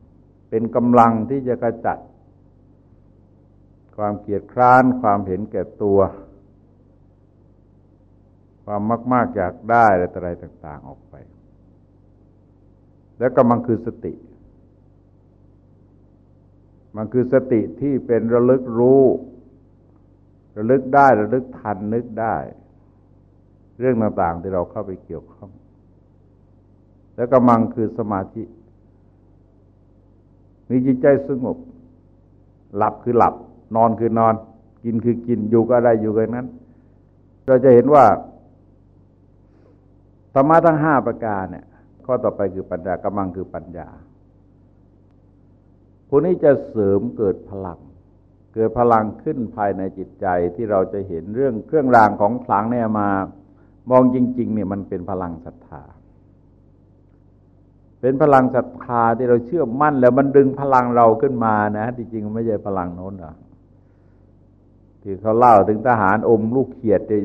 เป็นกำลังที่จะกระจัด ความเกียดคร้านความเห็นแก่ตัว ความมาก ๆ อยากได้อะไรต่าง ๆ ออกไป แล้วกำลังคือสติ มันคือสติที่เป็นระลึกรู้ ระลึกได้ระลึกทันนึกได้ เรื่องต่างๆที่เราเข้าไปเกี่ยวข้อง แล้วกำลังคือสมาธิ มีจิตใจสงบ หลับคือหลับ นอนคือนอน กินคือกินอยู่ก็ได้อยู่กันนั้น เราจะเห็นว่าธรรมะทั้งห้าประการเนี่ยข้อต่อไปคือปัญญากำลังคือปัญญา วกนี้จะเสริมเกิดพลัง เกิดพลังขึ้นภายในจิตใจที่เราจะเห็นเรื่องเครื่องรางของขลังเนี่ยมา มองจริง ๆ เนี่ยมันเป็นพลังศรัทธา เป็นพลังศรัทธาที่เราเชื่อมั่น แล้วมันดึงพลังเราขึ้นมานะที่จริงไม่ใช่พลังโน้นหรอกที่เขาเล่าถึงทหารอมลูกเขียดจะ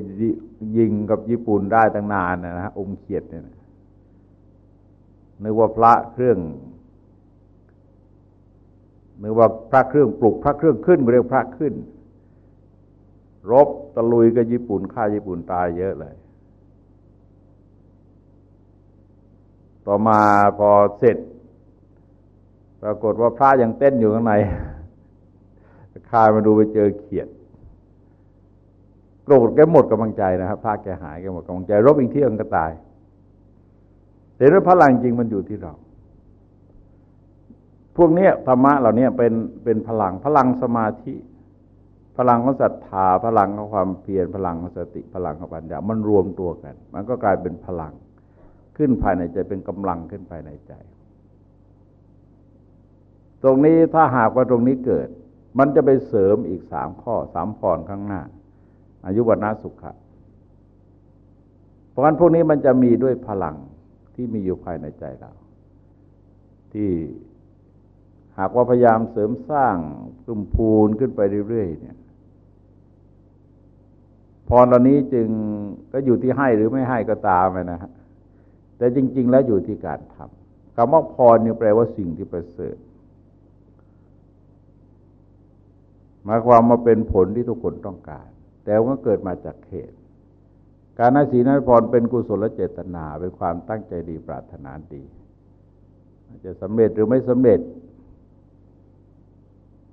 ยิงกับญี่ปุ่นได้ตั้งนานนะฮะอมเขียดเนี่ยนึกว่าพระเครื่อง หรือว่าพระเครื่องปลุกพระเครื่องขึ้นเรียกพระขึ้น รบตะลุยกับญี่ปุ่นฆ่าญี่ปุ่นตายเยอะเลย ต่อมาพอเสร็จ ปรากฏว่าพระยังเต้นอยู่ข้างในคายมาดูไปเจอเขียดโกรธแกหมดกำลังใจนะครับพระแกหายแกหมดกำลังใจ รบอีกที่อังก็ตายแต่เรื่องพลังจริงมันอยู่ที่เรา พวกนี้ธรรมะเหล่านี้เป็นเป็นพลังพลังสมาธิ พลังของศรัทธาพลังของความเพียรพลังของสติพลังของปัญญามันรวมตัวกัน มันก็กลายเป็นพลังขึ้นภายในใจเป็นกำลังขึ้นภายในใจ ตรงนี้ถ้าหากว่าตรงนี้เกิด มันจะไปเสริมอีกสามข้อสามพรข้างหน้า อายุวัฒนสุขะเพราะฉะนั้นพวกนี้มันจะมีด้วยพลังที่มีอยู่ภายในใจเรา ที่ หากว่าพยายามเสริมสร้างตุ่มพูนขึ้นไปเรื่อยๆเนี่ยพรเหล่านี้จึงก็อยู่ที่ให้หรือไม่ให้ก็ตามนะฮะแต่จริง ๆ แล้วอยู่ที่การทำคำว่าพรนี่แปลว่าสิ่งที่ประเสริฐหมายความมาเป็นผลที่ทุกคนต้องการ แต่ว่าเกิดมาจากเหตุการให้ศีลให้พรเป็นกุศลเจตนาเป็นความตั้งใจดีปรารถนาดี จะสำเร็จหรือไม่สำเร็จ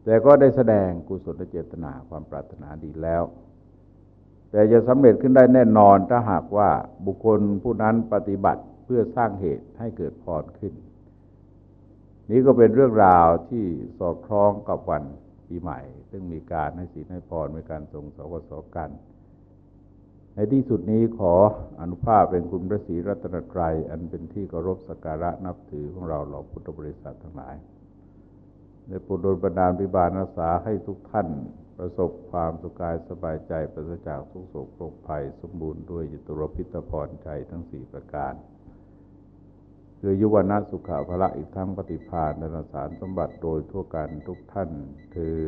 แต่ก็ได้แสดงกุศลเจตนาความปรารถนาดีแล้ว แต่จะสำเร็จขึ้นได้แน่นอนถ้าหากว่าบุคคลผู้นั้นปฏิบัติเพื่อสร้างเหตุให้เกิดพรขึ้น นี้ก็เป็นเรื่องราวที่สอดคล้องกับวันปีใหม่ ซึ่งมีการให้ศีลให้พรมีการทรงสวสกัน ในที่สุดนี้ขออนุภาพเป็นคุณพระศรีรัตนตรัย อันเป็นที่เคารพสักการะนับถือของเราเหล่าพุทธบริษัททั้งหลาย ในปุโดนบระดาพิบาลนาสาให้ทุกท่านประสบความสุขกายสบายใจประสจากทุกโศกโรคภัย สมบูรณ์ด้วยจตุรพิตรพรใจทั้งสี่ประการ คือยุวนาสุขาภละอีกทั้งปฏิภาณนสารสมบัติโดยทั่วกันทุกท่านคือ